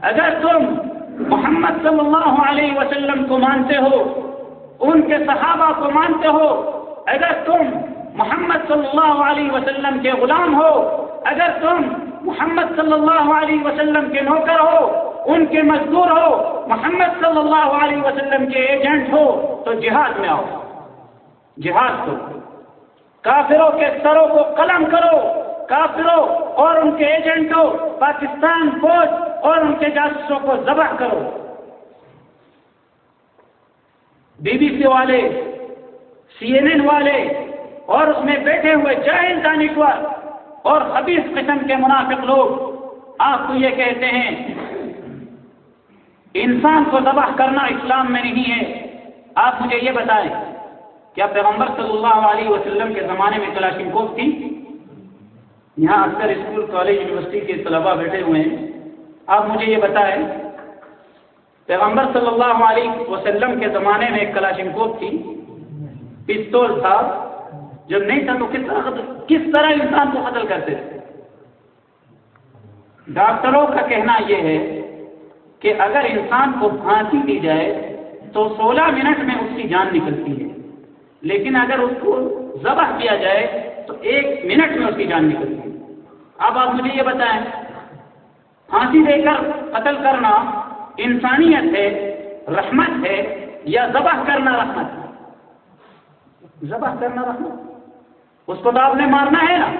اگر تم محمد صلی اللہ علیہ وسلم کو مانتے ہو ان کے صحابہ کو مانتے ہو، اگر تم محمد صلی اللہ علیہ وسلم کے غلام ہو، اگر تم محمد صلی اللہ علیہ وسلم کے نوکر ہو، ان کے مزدور ہو، محمد صلی اللہ علیہ وسلم کے ایجنٹ ہو، تو جہاد میں آؤ۔ جہاد کرو کافروں کے سروں کو قلم کرو۔ کافروں اور ان کے ایجنٹوں، پاکستان فوج اور ان کے جاسوسوں کو ذبح کرو۔ بی بی سی والے، سی این این والے، اور اس میں بیٹھے ہوئے جاہل دانشور اور خبیص قسم کے منافق لوگ، آپ کو یہ کہتے ہیں، انسان کو ذبح کرنا اسلام میں نہیں ہے۔ آپ مجھے یہ بتائیں، کیا پیغمبر صلی اللہ علیہ وسلم کے زمانے میں کلاشن کوف تھی؟ یہاں اکثر اسکول، کالج، یونیورسٹی کے طلباء بیٹھے ہوئے ہیں۔ آپ مجھے یہ بتائیں پیغمبر صلی اللہ علیہ وسلم کے زمانے میں ایک کلاشن تھی، پستول تھا۔ جب نہیں تھا تو کس طرح کس طرح انسان کو قتل کرتے تھے؟ ڈاکٹروں کا کہنا یہ ہے کہ اگر انسان کو پھانسی دی جائے تو سولہ منٹ میں اس کی جان نکلتی ہے۔ لیکن اگر اس کو ذبح کیا جائے تو ایک منٹ میں اس کی جان نکلتی ہے۔ اب آپ مجھے یہ بتائیں، پھانسی دے کر قتل کرنا انسانیت ہے، رحمت ہے یا ذبح کرنا رحمت ہے؟ ذبح کرنا رحمت۔ اس کو تو آپ نے مارنا ہے نا۔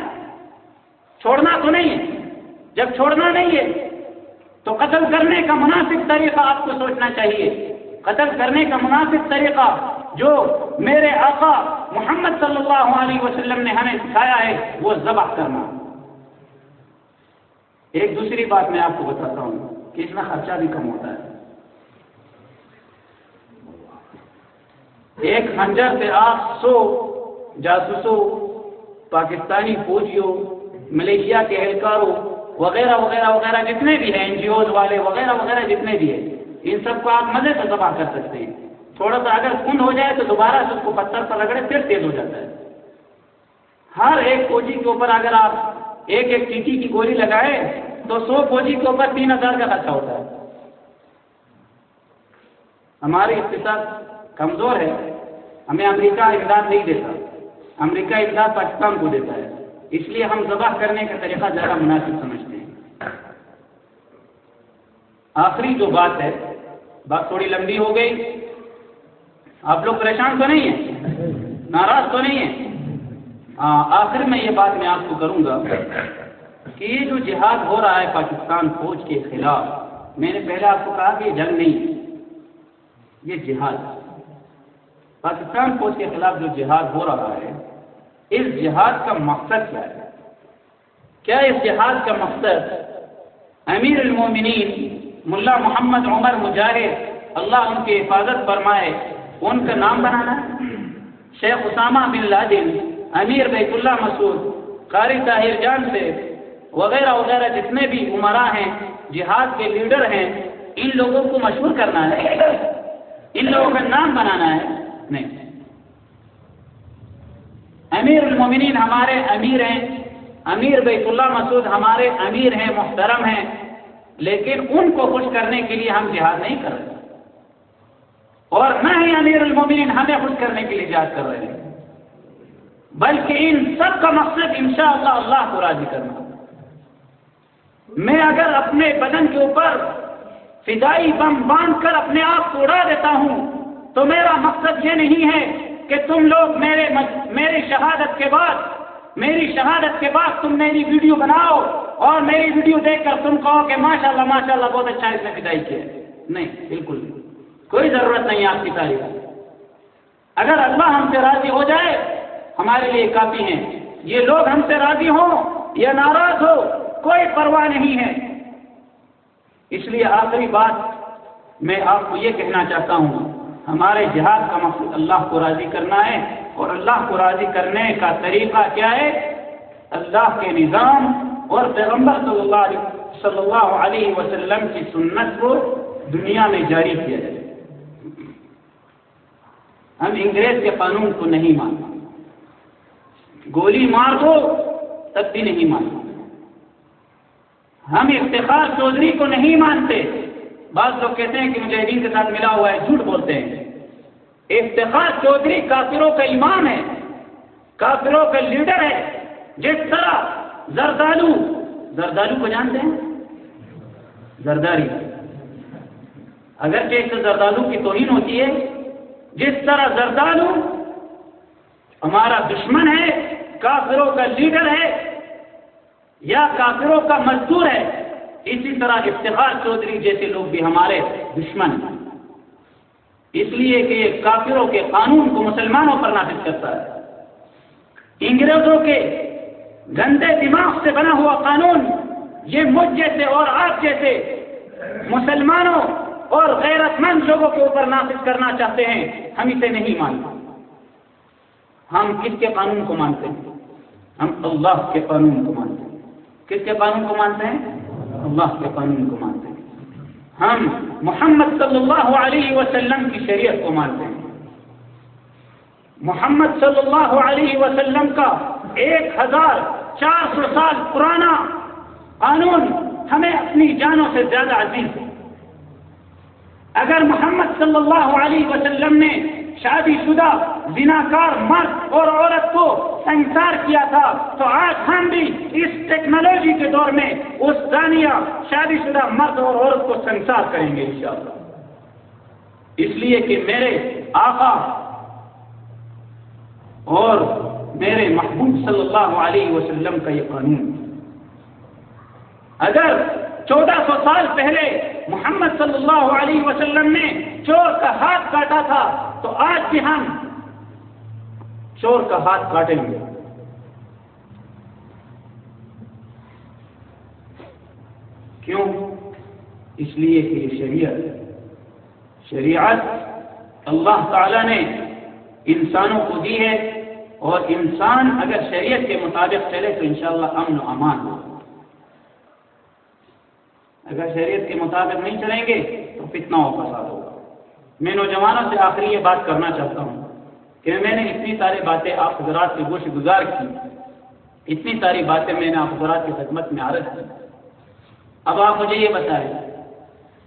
چھوڑنا تو نہیں ہے۔ جب چھوڑنا نہیں ہے، تو قتل کرنے کا مناسب طریقہ آپ کو سوچنا چاہیے۔ قتل کرنے کا مناسب طریقہ جو میرے آقا محمد صلی اللہ علیہ وسلم نے ہمیں سکھایا ہے، وہ ذبح کرنا۔ ایک دوسری بات میں آپ کو بتاتا ہوں۔ کہ اس میں خرچہ بھی کم ہوتا ہے۔ ایک خنجر سے آپ سو جاسوسوں، پاکستانی فوجیوں، ملیشیا کے اہلکاروں وغیرہ وغیرہ وغیرہ جتنے بھی ہیں این جی اوز والے وغیرہ وغیرہ جتنے بھی ہیں، ان سب کو آپ مزے سے تباہ کر سکتے ہیں۔ تھوڑا سا اگر خون ہو جائے تو دوبارہ سے اس کو پتھر پر رگڑے پھر تیز ہو جاتا ہے۔ ہر ایک فوجی کے اوپر اگر آپ ایک ایک ٹیٹی کی گولی لگائے تو سو فوجی کے اوپر تین ہزار کا خرچہ ہوتا ہے۔ ہماری اقتصاد کمزور ہے۔ ہمیں امریکہ امداد نہیں دیتا۔ امریکہ امداد پاکستان کو دیتا ہے۔ اس لیے ہم ذبح کرنے کا طریقہ زیادہ مناسب سمجھتے ہیں۔ آخری جو بات ہے، بات تھوڑی لمبی ہو گئی۔ آپ لوگ پریشان تو نہیں ہیں؟ ناراض تو نہیں ہیں؟ آخر میں یہ بات میں آپ کو کروں گا۔ کہ یہ جو جہاد ہو رہا ہے پاکستان فوج کے خلاف، میں نے پہلے آپ کو کہا کہ یہ جنگ نہیں یہ جہاد پاکستان فوج کے خلاف جو جہاد ہو رہا ہے، اس جہاد کا مقصد کیا ہے؟ کیا اس جہاد کا مقصد امیر المومنین ملا محمد عمر مجاہد اللہ ان کی حفاظت فرمائے، ان کا نام بنانا شیخ اسامہ بن لادن، امیر بیت اللہ مسعود، قاری طاہر جان سے وغیرہ وغیرہ جتنے بھی عمرا ہیں، جہاد کے لیڈر ہیں، ان لوگوں کو مشہور کرنا ہے۔ ان لوگوں کا نام بنانا ہے۔ نہیں۔ امیر المومنین ہمارے امیر ہیں۔ امیر بیت اللہ مسعود ہمارے امیر ہیں، محترم ہیں۔ لیکن ان کو خوش کرنے کے لیے ہم جہاد نہیں کر رہے۔ اور نہ ہی امیر المومنین ہمیں خوش کرنے کے لیے جہاد کر رہے ہیں۔ بلکہ ان سب کا مقصد انشاءاللہ اللہ اللہ کو راضی کرنا۔ میں اگر اپنے بدن کے اوپر فضائی بم باندھ کر اپنے آپ کو اڑا دیتا ہوں، تو میرا مقصد یہ نہیں ہے کہ تم لوگ میرے میری شہادت کے بعد، میری شہادت کے بعد تم میری ویڈیو بناؤ اور میری ویڈیو دیکھ کر تم کہو کہ ماشاء اللہ ماشاء اللہ بہت اچھا اس نے فدائی کیا۔ نہیں، بالکل نہیں۔ کوئی ضرورت نہیں آپ کی تعریف اگر اللہ ہم سے راضی ہو جائے، ہمارے لیے کافی ہیں۔ یہ لوگ ہم سے راضی ہوں یا ناراض ہو کوئی پرواہ نہیں ہے۔ اس لیے آخری بات میں آپ کو یہ کہنا چاہتا ہوں، ہمارے جہاد کا مقصد اللہ کو راضی کرنا ہے اور اللہ کو راضی کرنے کا طریقہ کیا ہے؟ اللہ کے نظام اور پیغمبر صلی اللہ علیہ صلی اللہ علیہ وسلم کی سنت کو دنیا میں جاری کیا جائے۔ ہم انگریز کے قانون کو نہیں مانتے۔ گولی مار دو تب بھی نہیں مانتے۔ ہم افتخار چودھری کو نہیں مانتے۔ بعض لوگ کہتے ہیں کہ مجاہدین کے ساتھ ملا ہوا ہے، جھوٹ بولتے ہیں۔ افتخار چودھری کافروں کا امام ہے، کافروں کا لیڈر ہے۔ جس طرح زردالو زردالو کو جانتے ہیں؟ زرداری۔ اگرچہ اس زردالو کی توہین ہوتی ہے، جس طرح زردالو ہمارا دشمن ہے، کافروں کا لیڈر ہے یا کافروں کا مزدور ہے۔ اسی طرح افتخار چودھری جیسے لوگ بھی ہمارے دشمن ہیں۔ اس لیے کہ یہ کافروں کے قانون کو مسلمانوں پر نافذ کرتا ہے۔ انگریزوں کے گندے دماغ سے بنا ہوا قانون، یہ مجھ جیسے اور آپ جیسے مسلمانوں اور غیرت مند لوگوں کے اوپر نافذ کرنا چاہتے ہیں، ہم اسے نہیں مانتے۔ ہم کس کے قانون کو مانتے ہیں۔ ہم اللہ کے قانون کو مانتے ہیں۔ کس کے قانون کو مانتے ہیں؟ اللہ کے قانون کو مانتے ہیں۔ ہم محمد صلی اللہ علیہ وسلم کی شریعت کو مانتے ہیں۔ محمد صلی اللہ علیہ وسلم کا ایک ہزار چار سو سال پرانا قانون ہمیں اپنی جانوں سے زیادہ عزیز ہے۔ اگر محمد صلی اللہ علیہ وسلم نے شادی شدہ بناکار مرد اور عورت کو سنسار کیا تھا۔ تو آج ہم بھی اس ٹیکنالوجی کے دور میں اس دانیہ، شادی شدہ مرد اور عورت کو سنسار کریں گے انشاءاللہ۔ اس لیے کہ میرے آقا اور میرے محبوب صلی اللہ علیہ وسلم کا یہ قانون۔ اگر چودہ سو سال پہلے محمد صلی اللہ علیہ وسلم نے چور کا ہاتھ کاٹا تھا تو آج بھی ہم چور کا ہاتھ کاٹیں گے۔ کیوں؟ اس لیے کہ یہ شریعت شریعت اللہ تعالی نے انسانوں کو دی ہے اور انسان اگر شریعت کے مطابق چلے تو انشاءاللہ امن و امان ہو اگر شریعت کے مطابق نہیں چلیں گے تو کتنا و فساد ہوگا۔ میں نوجوانوں سے آخری یہ بات کرنا چاہتا ہوں کہ میں نے اتنی ساری باتیں آپ حضرات سے گوشت گزار کی۔ اتنی ساری باتیں میں نے آپ حضرات کی خدمت میں عرض کی۔ اب آپ مجھے یہ بتائیں،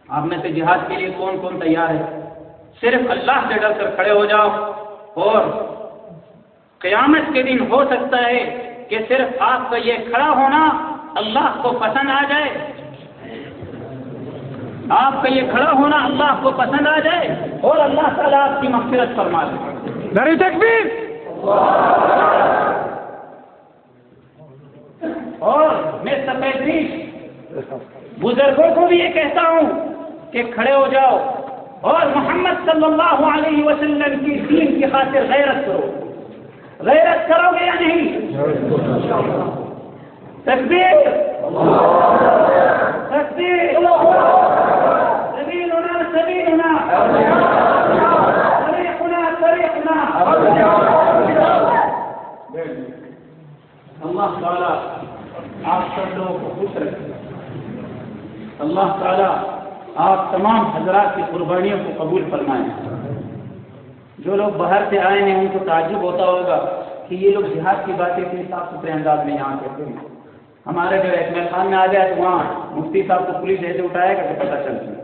آپ میں سے جہاد کے لیے کون کون تیار ہے؟ صرف اللہ سے ڈر کر کھڑے ہو جاؤ۔ اور قیامت کے دن ہو سکتا ہے کہ صرف آپ کا یہ کھڑا ہونا اللہ کو پسند آ جائے۔ آپ کا یہ کھڑا ہونا اللہ کو پسند آ جائے اور اللہ تعالیٰ آپ کی مغفرت فرما دے۔ تکبیر۔ اور میں سفید بزرگوں کو بھی یہ کہتا ہوں کہ کھڑے ہو جاؤ اور محمد صلی اللہ علیہ وسلم کی دین کی خاطر غیرت کرو۔ غیرت کرو گے یا نہیں؟ تکبیر۔ سبيلنا سبيلنا طريقنا طريقنا اللہ تعالیٰ آپ سب لوگوں کو خوش رکھے۔ اللہ تعالیٰ آپ تمام حضرات کی قربانیوں کو قبول فرمائیں جو لوگ باہر سے آئے ہیں، ان کو تعجب ہوتا ہوگا کہ یہ لوگ جہاد کی باتیں اتنے صاف ستھرے انداز میں یہاں کہتے ہیں۔ ہمارے جو ایک خان میں آ جائے تو وہاں مفتی صاحب کو پولیس ایسے اٹھائے گا کہ پتہ چلتا ہے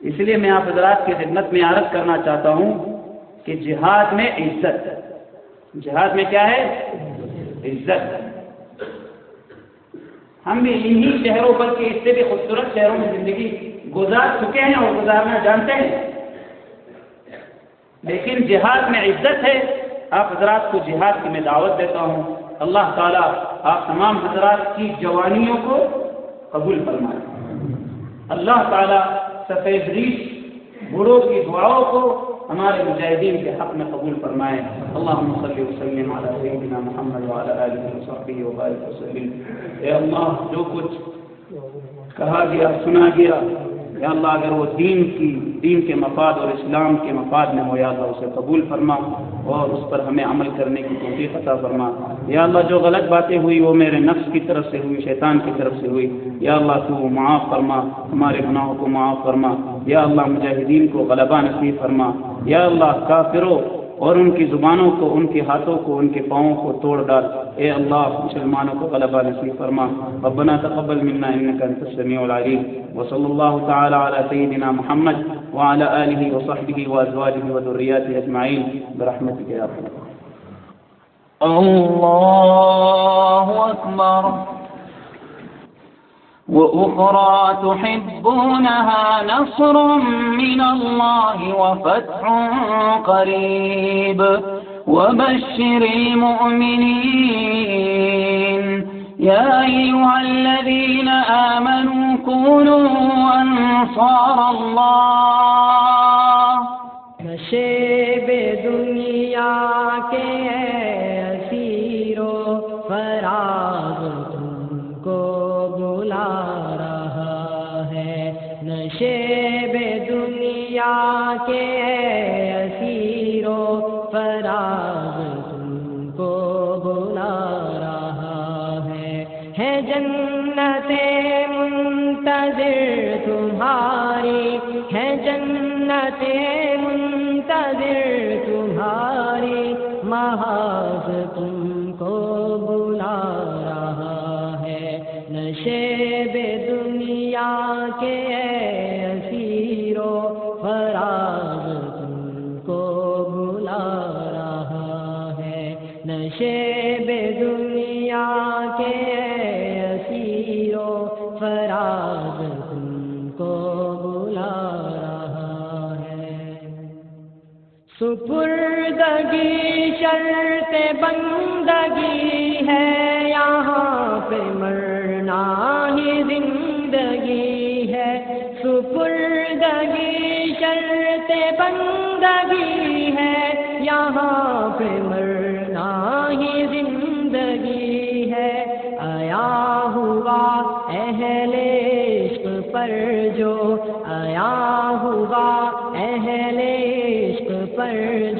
اس لیے میں آپ حضرات کی خدمت میں عرض کرنا چاہتا ہوں کہ جہاد میں عزت، جہاد میں کیا ہے؟ عزت۔ ہم بھی انہی شہروں پر کے اس سے بھی خوبصورت شہروں میں زندگی گزار چکے ہیں اور گزارنا جانتے ہیں۔ لیکن جہاد میں عزت ہے۔ آپ حضرات کو جہاد کی میں دعوت دیتا ہوں۔ اللہ تعالیٰ آپ تمام حضرات کی جوانیوں کو قبول فرمائے۔ اللہ تعالیٰ سفید ریش بوڑھوں کی دعاؤں کو ہمارے مجاہدین کے حق میں قبول فرمائے۔ اللہ صلی وسلم علی سیدنا محمد وعلی آلہ وصحبہ وبارک وسلم اے اللہ، جو کچھ کہا گیا، سنا گیا یا اللہ، اگر وہ دین کی، دین کے مفاد اور اسلام کے مفاد میں ہو، یا اللہ اسے قبول فرما اور اس پر ہمیں عمل کرنے کی توفیق عطا فرما۔ یا اللہ، جو غلط باتیں ہوئی، وہ میرے نفس کی طرف سے ہوئی، شیطان کی طرف سے ہوئی۔ یا اللہ، تو معاف فرما، ہمارے گناہوں کو معاف فرما۔ یا اللہ، مجاہدین کو غلبہ نصیب فرما۔ یا اللہ، کافروں اور ان کی زبانوں کو ان کے ہاتھوں کو ان کے پاؤں کو توڑ ڈال۔ اے اللہ مسلمانوں کو غلبہ نصیب فرما۔ ربنا تقبل منا انك انت السميع العليم وصلى الله تعالى على سيدنا محمد وعلى اله وصحبه وازواجه وذرياته اجمعين برحمتك يا رب الله أكبر وأخرى تحبونها نصر من الله وفتح قريب. وبشر المؤمنين. يا أيها الذين آمنوا كونوا أنصار الله. نشیب دنیا کے اسیرو فراغ نشیب دنیا کے اسیرو فراغ تم کو بلا رہا ہے۔ ہے جنت منتظر تمہاری۔ ہے جنت منتظر تمہاری۔ محاذ سپردگی شرط بندگی ہے، یہاں پہ مرنا ہی زندگی ہے۔ سپردگی شرط بندگی ہے، یہاں پہ مرنا ہی زندگی ہے۔ آیا ہوا اہل عشق پر جو، آیا ہوا اہل عشق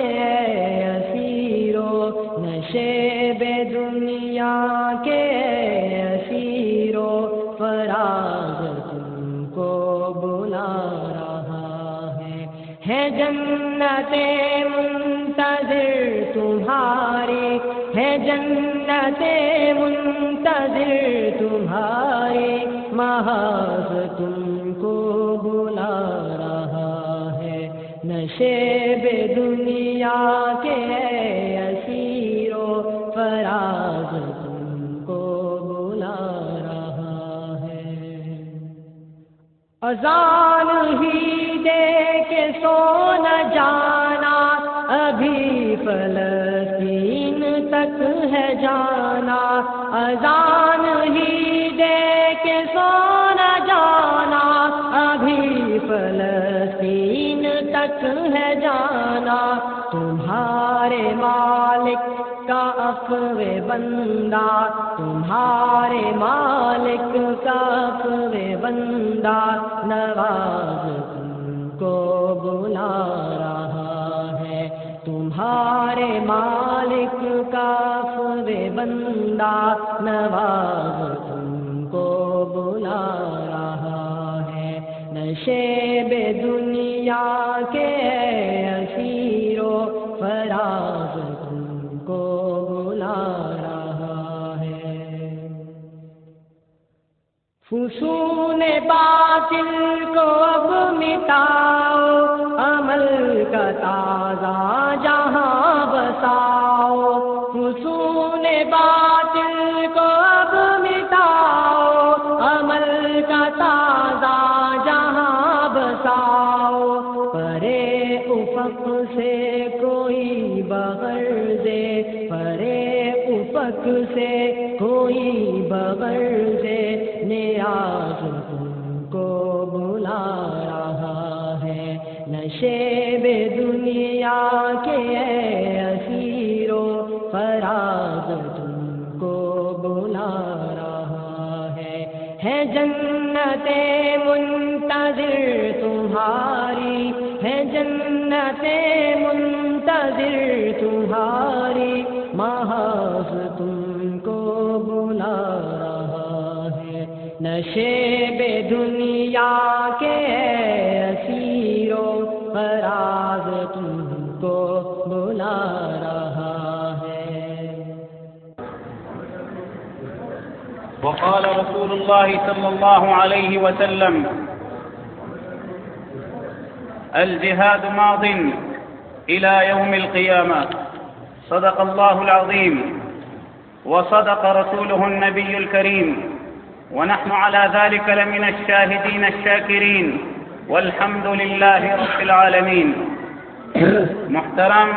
yeah. اذان ہی دے کے سو نہ جانا، ابھی فلسطین تک ہے جانا۔ اذان ہی دے کے سو نہ جانا، ابھی فلسطین تک ہے کا وے بندہ، تمہارے مالک کاف وے بندہ۔ نواز تم کو بلا رہا ہے، تمہارے مالک کاف وے بندہ۔ نواز تم کو بلا رہا ہے، نشے بے دنیا کے فسون باطل کو اب مٹاؤ عمل کا تازہ جہاں بساؤ۔ فسون باطل دنیا کے اسیرو، فراز تم کو بلا رہا ہے۔ ہے جنت منتظر تمہاری، ہے جنت منتظر تمہاری، محاذ تم کو بلا رہا ہے۔ نشے بے دنیا کے اسیرو، فراز تم وقال رسول الله صلى الله عليه وسلم الجهاد ماض إلى يوم القيامة. صدق الله العظيم. وصدق رسوله النبي الكريم. ونحن على ذلك لمن الشاهدين الشاكرين. والحمد لله رب العالمين. محترم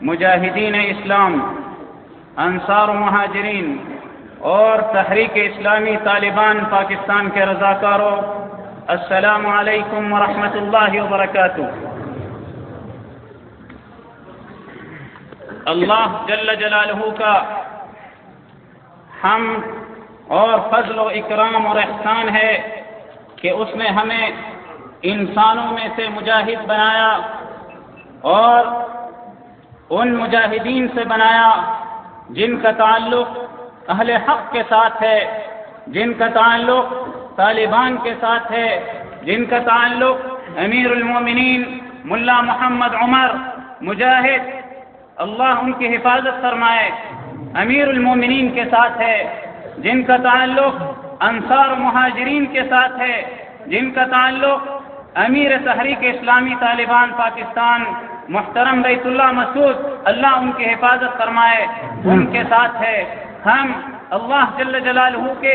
مجاہدین إسلام أنصار و مہاجرین اور تحریک اسلامی طالبان پاکستان کے رضاکاروں، السلام علیکم ورحمۃ اللہ وبرکاتہ۔ اللہ جل جلالہ کا ہم اور فضل و اکرام اور احسان ہے کہ اس نے ہمیں انسانوں میں سے مجاہد بنایا اور ان مجاہدین سے بنایا جن کا تعلق اہل حق کے ساتھ ہے، جن کا تعلق طالبان کے ساتھ ہے، جن کا تعلق امیر المومنین ملا محمد عمر، مجاہد، اللہ ان کی حفاظت فرمائے، امیر المومنین کے ساتھ ہے، جن کا تعلق انصار مہاجرین کے ساتھ ہے، جن کا تعلق امیر تحریک اسلامی طالبان پاکستان محترم بیت اللہ مسعود، اللہ ان کی حفاظت فرمائے، ان کے ساتھ ہے۔ ہم اللہ جل جلالہ کے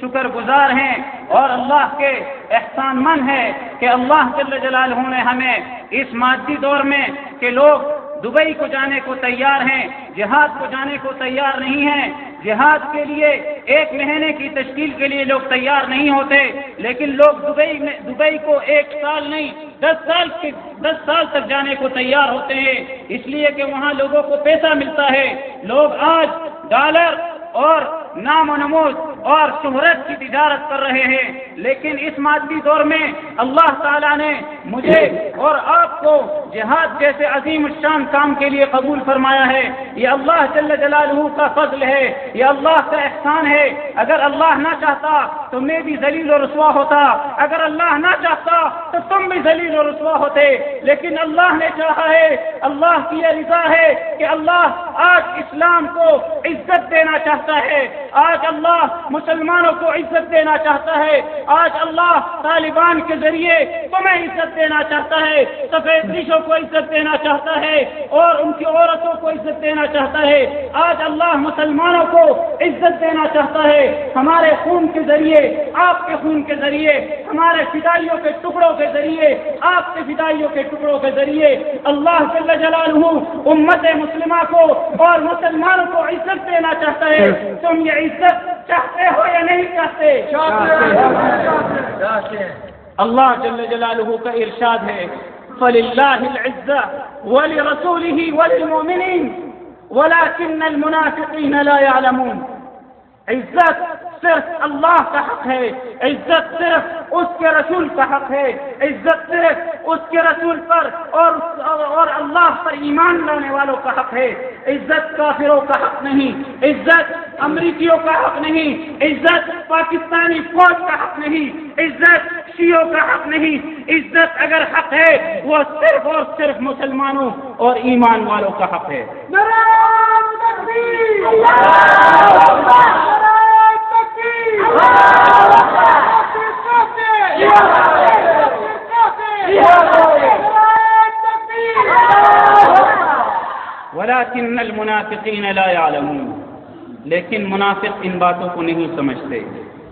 شکر گزار ہیں اور اللہ کے احسان مند ہے کہ اللہ جل جلالہ نے ہمیں اس مادی دور میں کہ لوگ دبئی کو جانے کو تیار ہیں، جہاد کو جانے کو تیار نہیں ہیں جہاد کے لیے، ایک مہینے کی تشکیل کے لیے لوگ تیار نہیں ہوتے، لیکن لوگ دبئی میں، دبئی کو ایک سال نہیں، دس سال کے، دس سال تک جانے کو تیار ہوتے ہیں۔ اس لیے کہ وہاں لوگوں کو پیسہ ملتا ہے۔ لوگ آج ڈالر اور نام و نمود اور شہرت کی تجارت کر رہے ہیں۔ لیکن اس مادی دور میں اللہ تعالیٰ نے مجھے اور آپ کو جہاد جیسے عظیم الشان کام کے لیے قبول فرمایا ہے۔ یہ اللہ جل جلالہ کا فضل ہے۔ یہ اللہ کا احسان ہے۔ اگر اللہ نہ چاہتا تو میں بھی ذلیل و رسوا ہوتا۔ اگر اللہ نہ چاہتا تو تم بھی ذلیل و رسوا ہوتے۔ لیکن اللہ نے چاہا ہے، اللہ کی یہ رضا ہے کہ اللہ آج اسلام کو عزت دینا چاہتا ہے۔ آج اللہ مسلمانوں کو عزت دینا چاہتا ہے۔ آج اللہ طالبان کے ذریعے تمہیں عزت دینا چاہتا ہے۔ سفید ریشوں کو عزت دینا چاہتا ہے اور ان کی عورتوں کو عزت دینا چاہتا ہے۔ آج اللہ مسلمانوں کو عزت دینا چاہتا ہے۔ ہمارے خون کے ذریعے آپ کے خون کے ذریعے، ہمارے فدائیوں کے ٹکڑوں کے ذریعے، آپ کے فدائیوں کے ٹکڑوں کے ذریعے اللہ جل جلالہ امت مسلمہ کو اور مسلمانوں کو عزت دینا چاہتا ہے۔ تم یہ عزت چاہتے ہو یا نہیں چاہتے؟ اللہ جل جلالہ کا ارشاد ہے۔ فللہ العزہ ولرسولہ وللمؤمنین ولكن المنافقين لا يعلمون۔ عزت صرف اللہ کا حق ہے، عزت صرف اس کے رسول کا حق ہے، عزت صرف اس کے رسول پر اور اور اللہ پر ایمان لانے والوں کا حق ہے۔ عزت کافروں کا حق نہیں، عزت امریکیوں کا حق نہیں، عزت پاکستانی فوج کا حق نہیں، عزت شیعوں کا حق نہیں۔ عزت اگر حق ہے، وہ صرف اور صرف مسلمانوں اور ایمان والوں کا حق ہے۔ ولكن المنافقين لا يعلمون. لیکن منافق ان باتوں کو نہیں سمجھتے.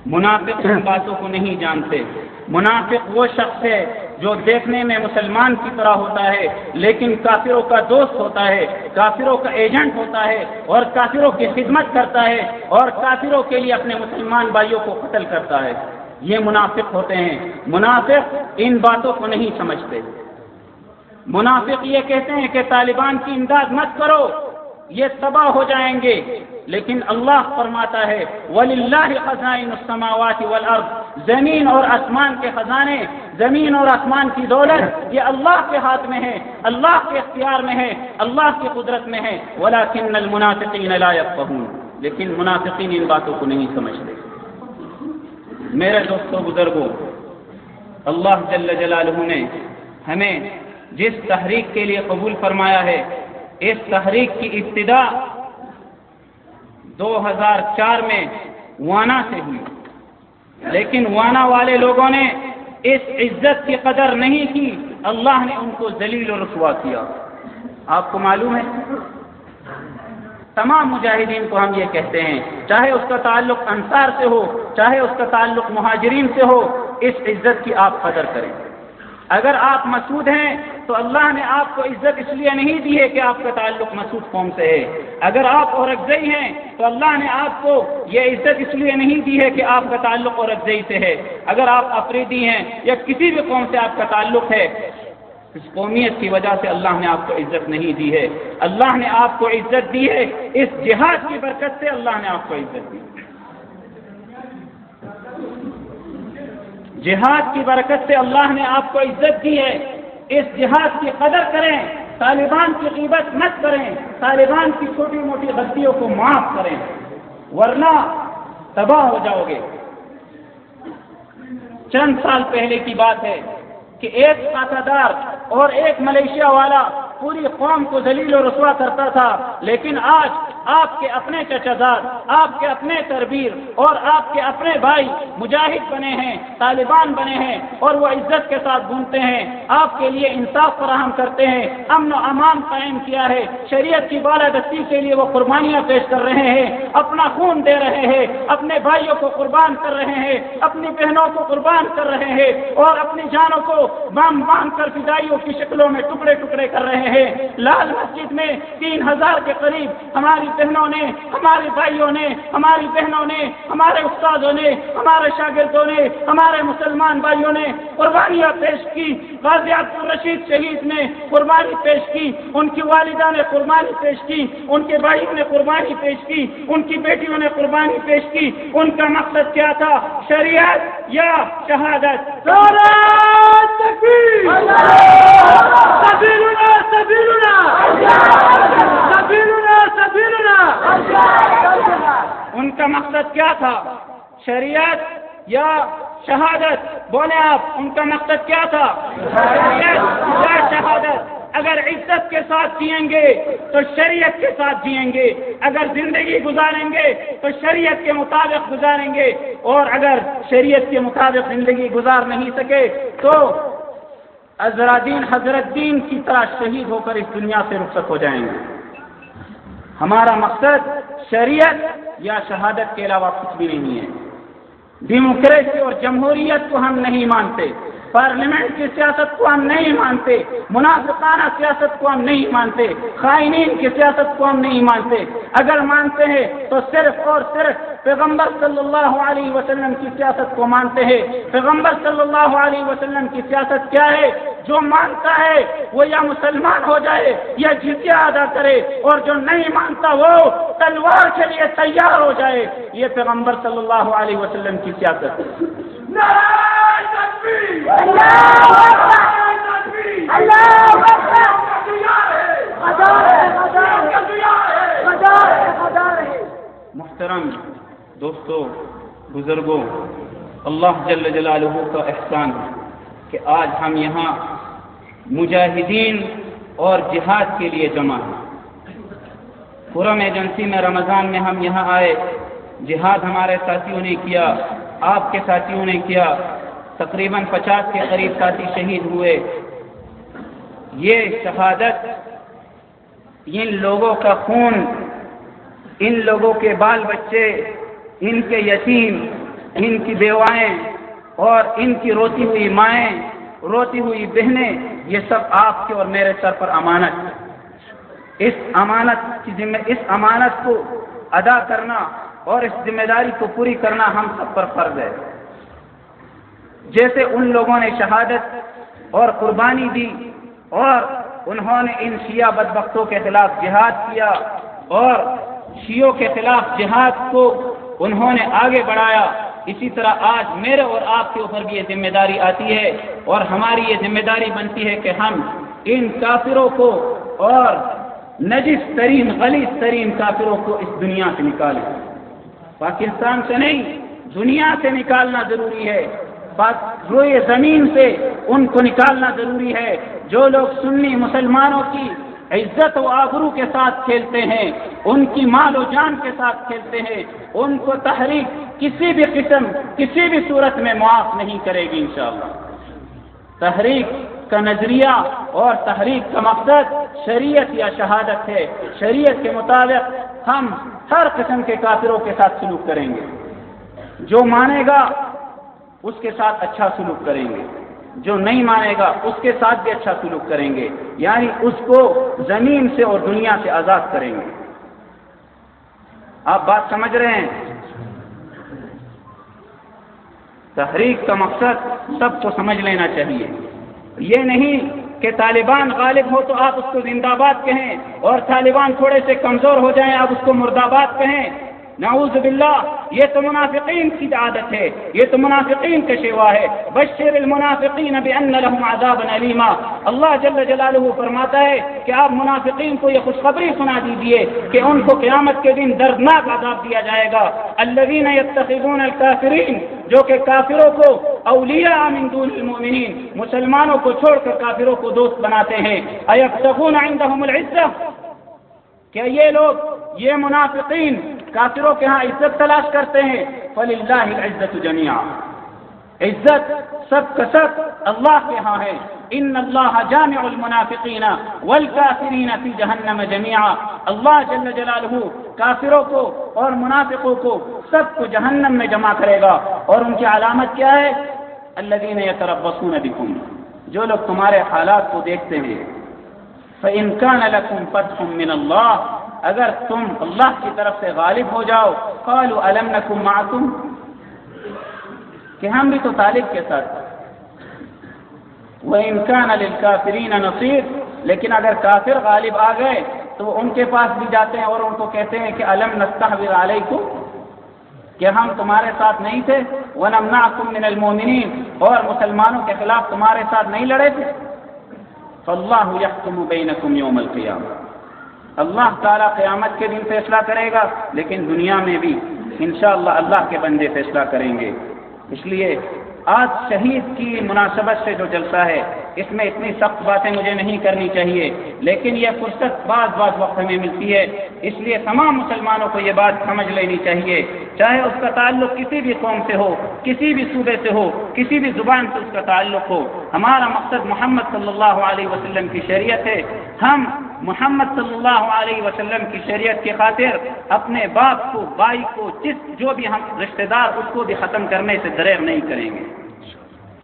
منافق ان باتوں کو نہیں جانتے. منافق وہ شخص ہے جو دیکھنے میں مسلمان کی طرح ہوتا ہے، لیکن کافروں کا دوست ہوتا ہے، کافروں کا ایجنٹ ہوتا ہے اور کافروں کی خدمت کرتا ہے اور کافروں کے لیے اپنے مسلمان بھائیوں کو قتل کرتا ہے۔ یہ منافق ہوتے ہیں۔ منافق ان باتوں کو نہیں سمجھتے۔ منافق یہ کہتے ہیں کہ طالبان کی امداد مت کرو۔ یہ تباہ ہو جائیں گے۔ لیکن اللہ فرماتا ہے ولی اللہ خزائن السماوات والارض زمین اور آسمان کے خزانے، زمین اور آسمان کی دولت، یہ اللہ کے ہاتھ میں ہے، اللہ کے اختیار میں ہے، اللہ کی قدرت میں ہے۔ ولكن المنافقین لا يفقهون۔ لیکن منافقین ان باتوں کو نہیں سمجھتے۔ میرے دوستوں بزرگوں اللہ جل جلالہ نے ہمیں جس تحریک کے لیے قبول فرمایا ہے اس تحریک کی ابتدا دو ہزار چار میں وانا سے ہوئی۔ لیکن وانا والے لوگوں نے اس عزت کی قدر نہیں کی۔ اللہ نے ان کو ذلیل و رسوا کیا۔ آپ کو معلوم ہے؟ تمام مجاہدین کو ہم یہ کہتے ہیں، چاہے اس کا تعلق انصار سے ہو، چاہے اس کا تعلق مہاجرین سے ہو، اس عزت کی آپ قدر کریں۔ اگر آپ مسعود ہیں تو اللہ نے آپ کو عزت اس لیے نہیں دی ہے کہ آپ کا تعلق مسعود قوم سے ہے۔ اگر آپ اورکزئی ہیں تو اللہ نے آپ کو یہ عزت اس لیے نہیں دی ہے کہ آپ کا تعلق اورکزئی سے ہے۔ اگر آپ افریدی ہیں یا کسی بھی قوم سے آپ کا تعلق ہے، اس قومیت کی وجہ سے اللہ نے آپ کو عزت نہیں دی ہے۔ اللہ نے آپ کو عزت دی ہے، اس جہاد کی برکت سے اللہ نے آپ کو عزت دی۔ ہے جہاد کی برکت سے اللہ نے آپ کو عزت دی ہے۔ اس جہاد کی قدر کریں، طالبان کی قیمت مت کریں، طالبان کی چھوٹی موٹی غلطیوں کو معاف کریں۔ ورنہ تباہ ہو جاؤ گے۔ چند سال پہلے کی بات ہے۔ کہ ایک دار اور ایک ملیشیا والا پوری قوم کو ذلیل و رسوا کرتا تھا، لیکن آج آپ کے اپنے چچازاد آپ کے اپنے تربیر اور آپ کے اپنے بھائی مجاہد بنے ہیں، طالبان بنے ہیں اور وہ عزت کے ساتھ گھومتے ہیں۔ آپ کے لیے انصاف فراہم کرتے ہیں، امن و امان قائم کیا ہے۔ شریعت کی بالادستی کے لیے وہ قربانیاں پیش کر رہے ہیں۔ اپنا خون دے رہے ہیں، اپنے بھائیوں کو قربان کر رہے ہیں، اپنی بہنوں کو قربان کر رہے ہیں اور اپنی جانوں کو بام باندھ کر فدائیوں کی شکلوں میں ٹکڑے ٹکڑے کر رہے ہیں۔ لال مسجد میں تین ہزار کے قریب ہماری بہنوں نے، ہمارے بھائیوں نے، ہماری بہنوں نے، ہمارے استادوں نے، ہمارے شاگردوں نے، ہمارے مسلمان بھائیوں نے قربانیاں پیش کی۔ غازی رشید شہید نے قربانی پیش کی، ان کی والدہ نے قربانی پیش کی، ان کے بھائیوں نے قربانی پیش کی، ان کی بیٹیوں نے قربانی پیش کی۔ ان کا مقصد کیا تھا؟ شریعت یا شہادت! ان کا مقصد کیا تھا؟ شریعت یا شہادت؟ بولے آپ، ان کا مقصد کیا تھا؟ شریعت یا شہادت؟ اگر عزت کے ساتھ جئیں گے تو شریعت کے ساتھ جئیں گے، اگر زندگی گزاریں گے تو شریعت کے مطابق گزاریں گے، اور اگر شریعت کے مطابق زندگی گزار نہیں سکے تو ازرادین حضرت دین کی طرح شہید ہو کر اس دنیا سے رخصت ہو جائیں گے۔ ہمارا مقصد شریعت یا شہادت کے علاوہ کچھ بھی نہیں ہے۔ ڈیموکریسی اور جمہوریت کو ہم نہیں مانتے۔ پارلیمنٹ کی سیاست کو ہم نہیں مانتے، منافقانہ سیاست کو ہم نہیں مانتے، خائنین کی سیاست کو ہم نہیں مانتے۔ اگر مانتے ہیں تو صرف اور صرف پیغمبر صلی اللہ علیہ وسلم کی سیاست کو مانتے ہیں۔ پیغمبر صلی اللہ علیہ وسلم کی سیاست کیا ہے؟ جو مانتا ہے وہ یا مسلمان ہو جائے یا جزیہ ادا کرے، اور جو نہیں مانتا وہ تلوار کے لیے تیار ہو جائے۔ یہ پیغمبر صلی اللہ علیہ وسلم کی سیاست۔ محترم دوستو بزرگوں اللہ جل جلالہ کا احسان ہے کہ آج ہم یہاں مجاہدین اور جہاد کے لیے جمع ہیں۔ پورم ایجنسی میں رمضان میں ہم یہاں آئے، جہاد ہمارے ساتھیوں نے کیا آپ کے ساتھیوں نے کیا تقریباً پچاس کے قریب ساتھی شہید ہوئے۔ یہ شہادت ان لوگوں کا خون، ان لوگوں کے بال بچے، ان کے یتیم، ان کی بیوائیں اور ان کی روتی ہوئی مائیں، روتی ہوئی بہنیں، یہ سب آپ کے اور میرے سر پر امانت اس امانت کی ذمہ، اس امانت کو ادا کرنا اور اس ذمہ داری کو پوری کرنا ہم سب پر فرض ہے۔ جیسے ان لوگوں نے شہادت اور قربانی دی اور انہوں نے ان شیعہ بدبختوں کے خلاف جہاد کیا اور شیعوں کے خلاف جہاد کو انہوں نے آگے بڑھایا، اسی طرح آج میرے اور آپ کے اوپر بھی یہ ذمہ داری آتی ہے اور ہماری یہ ذمہ داری بنتی ہے کہ ہم ان کافروں کو اور نجس ترین، غلیظ ترین کافروں کو اس دنیا سے نکالیں۔ پاکستان سے نہیں، دنیا سے نکالنا ضروری ہے۔ روئے زمین سے، ان کو نکالنا ضروری ہے۔ جو لوگ سنی مسلمانوں کی عزت و آبرو کے ساتھ کھیلتے ہیں، ان کی مال و جان کے ساتھ کھیلتے ہیں، ان کو تحریک کسی بھی قسم، کسی بھی صورت میں معاف نہیں کرے گی انشاءاللہ۔ تحریک کا نظریہ اور تحریک کا مقصد شریعت یا شہادت ہے۔ شریعت کے مطابق ہم ہر قسم کے کافروں کے ساتھ سلوک کریں گے۔ جو مانے گا، اس کے ساتھ اچھا سلوک کریں گے۔ جو نہیں مانے گا، اس کے ساتھ بھی اچھا سلوک کریں گے۔ یعنی اس کو زمین سے اور دنیا سے آزاد کریں گے۔ آپ بات سمجھ رہے ہیں؟ تحریک کا مقصد سب کو سمجھ لینا چاہیے۔ یہ نہیں کہ طالبان غالب ہو تو آپ اس کو زندہ باد کہیں اور طالبان تھوڑے سے کمزور ہو جائیں آپ اس کو مرداباد کہیں۔ نعوذ باللہ، یہ تو منافقین کی عادت ہے، یہ تو منافقین کا شیوا ہے۔ بشر المنافقین بان لهم عذابا علیما اللہ جل جلالہ فرماتا ہے کہ آپ منافقین کو یہ خوشخبری سنا دیجیے کہ ان کو قیامت کے دن دردناک عذاب دیا جائے گا۔ الذين يتخذون الكافرین جو کہ کافروں کو اولیاء من دون المؤمنین، مسلمانوں کو چھوڑ کر کافروں کو دوست بناتے ہیں۔ ایبتغون عندهم العزہ کیا یہ لوگ، یہ منافقین کافروں کے ہاں عزت تلاش کرتے ہیں؟ فللہ اللہ عزت عزت سب کا سب اللہ کے ہاں ہے۔ ان اللہ جامع المنافقین والکافرین فی جہنم جميعا اللہ جل جلالہ کافروں کو اور منافقوں کو سب کو جہنم میں جمع کرے گا۔ اور ان کی علامت کیا ہے؟ الذين يتربصون بكم جو لوگ تمہارے حالات کو دیکھتے ہیں۔ فإن كان لكم فتح من الله اگر تم اللہ کی طرف سے غالب ہو جاؤ، قالوا الم نکم معکم؟ کہ ہم بھی تو طالب کے ساتھ وہ امکان للکافرین نصیر لیکن اگر کافر غالب آ گئے، تو ان کے پاس بھی جاتے ہیں اور ان کو کہتے ہیں کہ علم نستحوذ علیکم کہ ہم تمہارے ساتھ نہیں تھے۔ وَنَمْنَعْكُمْ مِنَ الْمُؤْمِنِينَ۔ اور مسلمانوں کے خلاف تمہارے ساتھ نہیں لڑے تھے۔ فَاللَّهُ يَحْكُمُ بَيْنَكُمْ يَوْمَ الْقِيَامَةِ۔ اللہ تعالیٰ قیامت کے دن فیصلہ کرے گا، لیکن دنیا میں بھی انشاءاللہ اللہ کے بندے فیصلہ کریں گے۔ اس لیے آج شہید کی مناسبت سے جو جلسہ ہے اس میں اتنی سخت باتیں مجھے نہیں کرنی چاہیے، لیکن یہ فرصت بعض بعض وقت ہمیں ملتی ہے، اس لیے تمام مسلمانوں کو یہ بات سمجھ لینی چاہیے۔ چاہے اس کا تعلق کسی بھی قوم سے ہو، کسی بھی صوبے سے ہو، کسی بھی زبان سے اس کا تعلق ہو، ہمارا مقصد محمد صلی اللہ علیہ وسلم کی شریعت ہے۔ ہم محمد صلی اللہ علیہ وسلم کی شریعت کی خاطر اپنے باپ کو، بھائی کو، جس جو بھی ہم رشتہ دار، اس کو بھی ختم کرنے سے دریغ نہیں کریں گے۔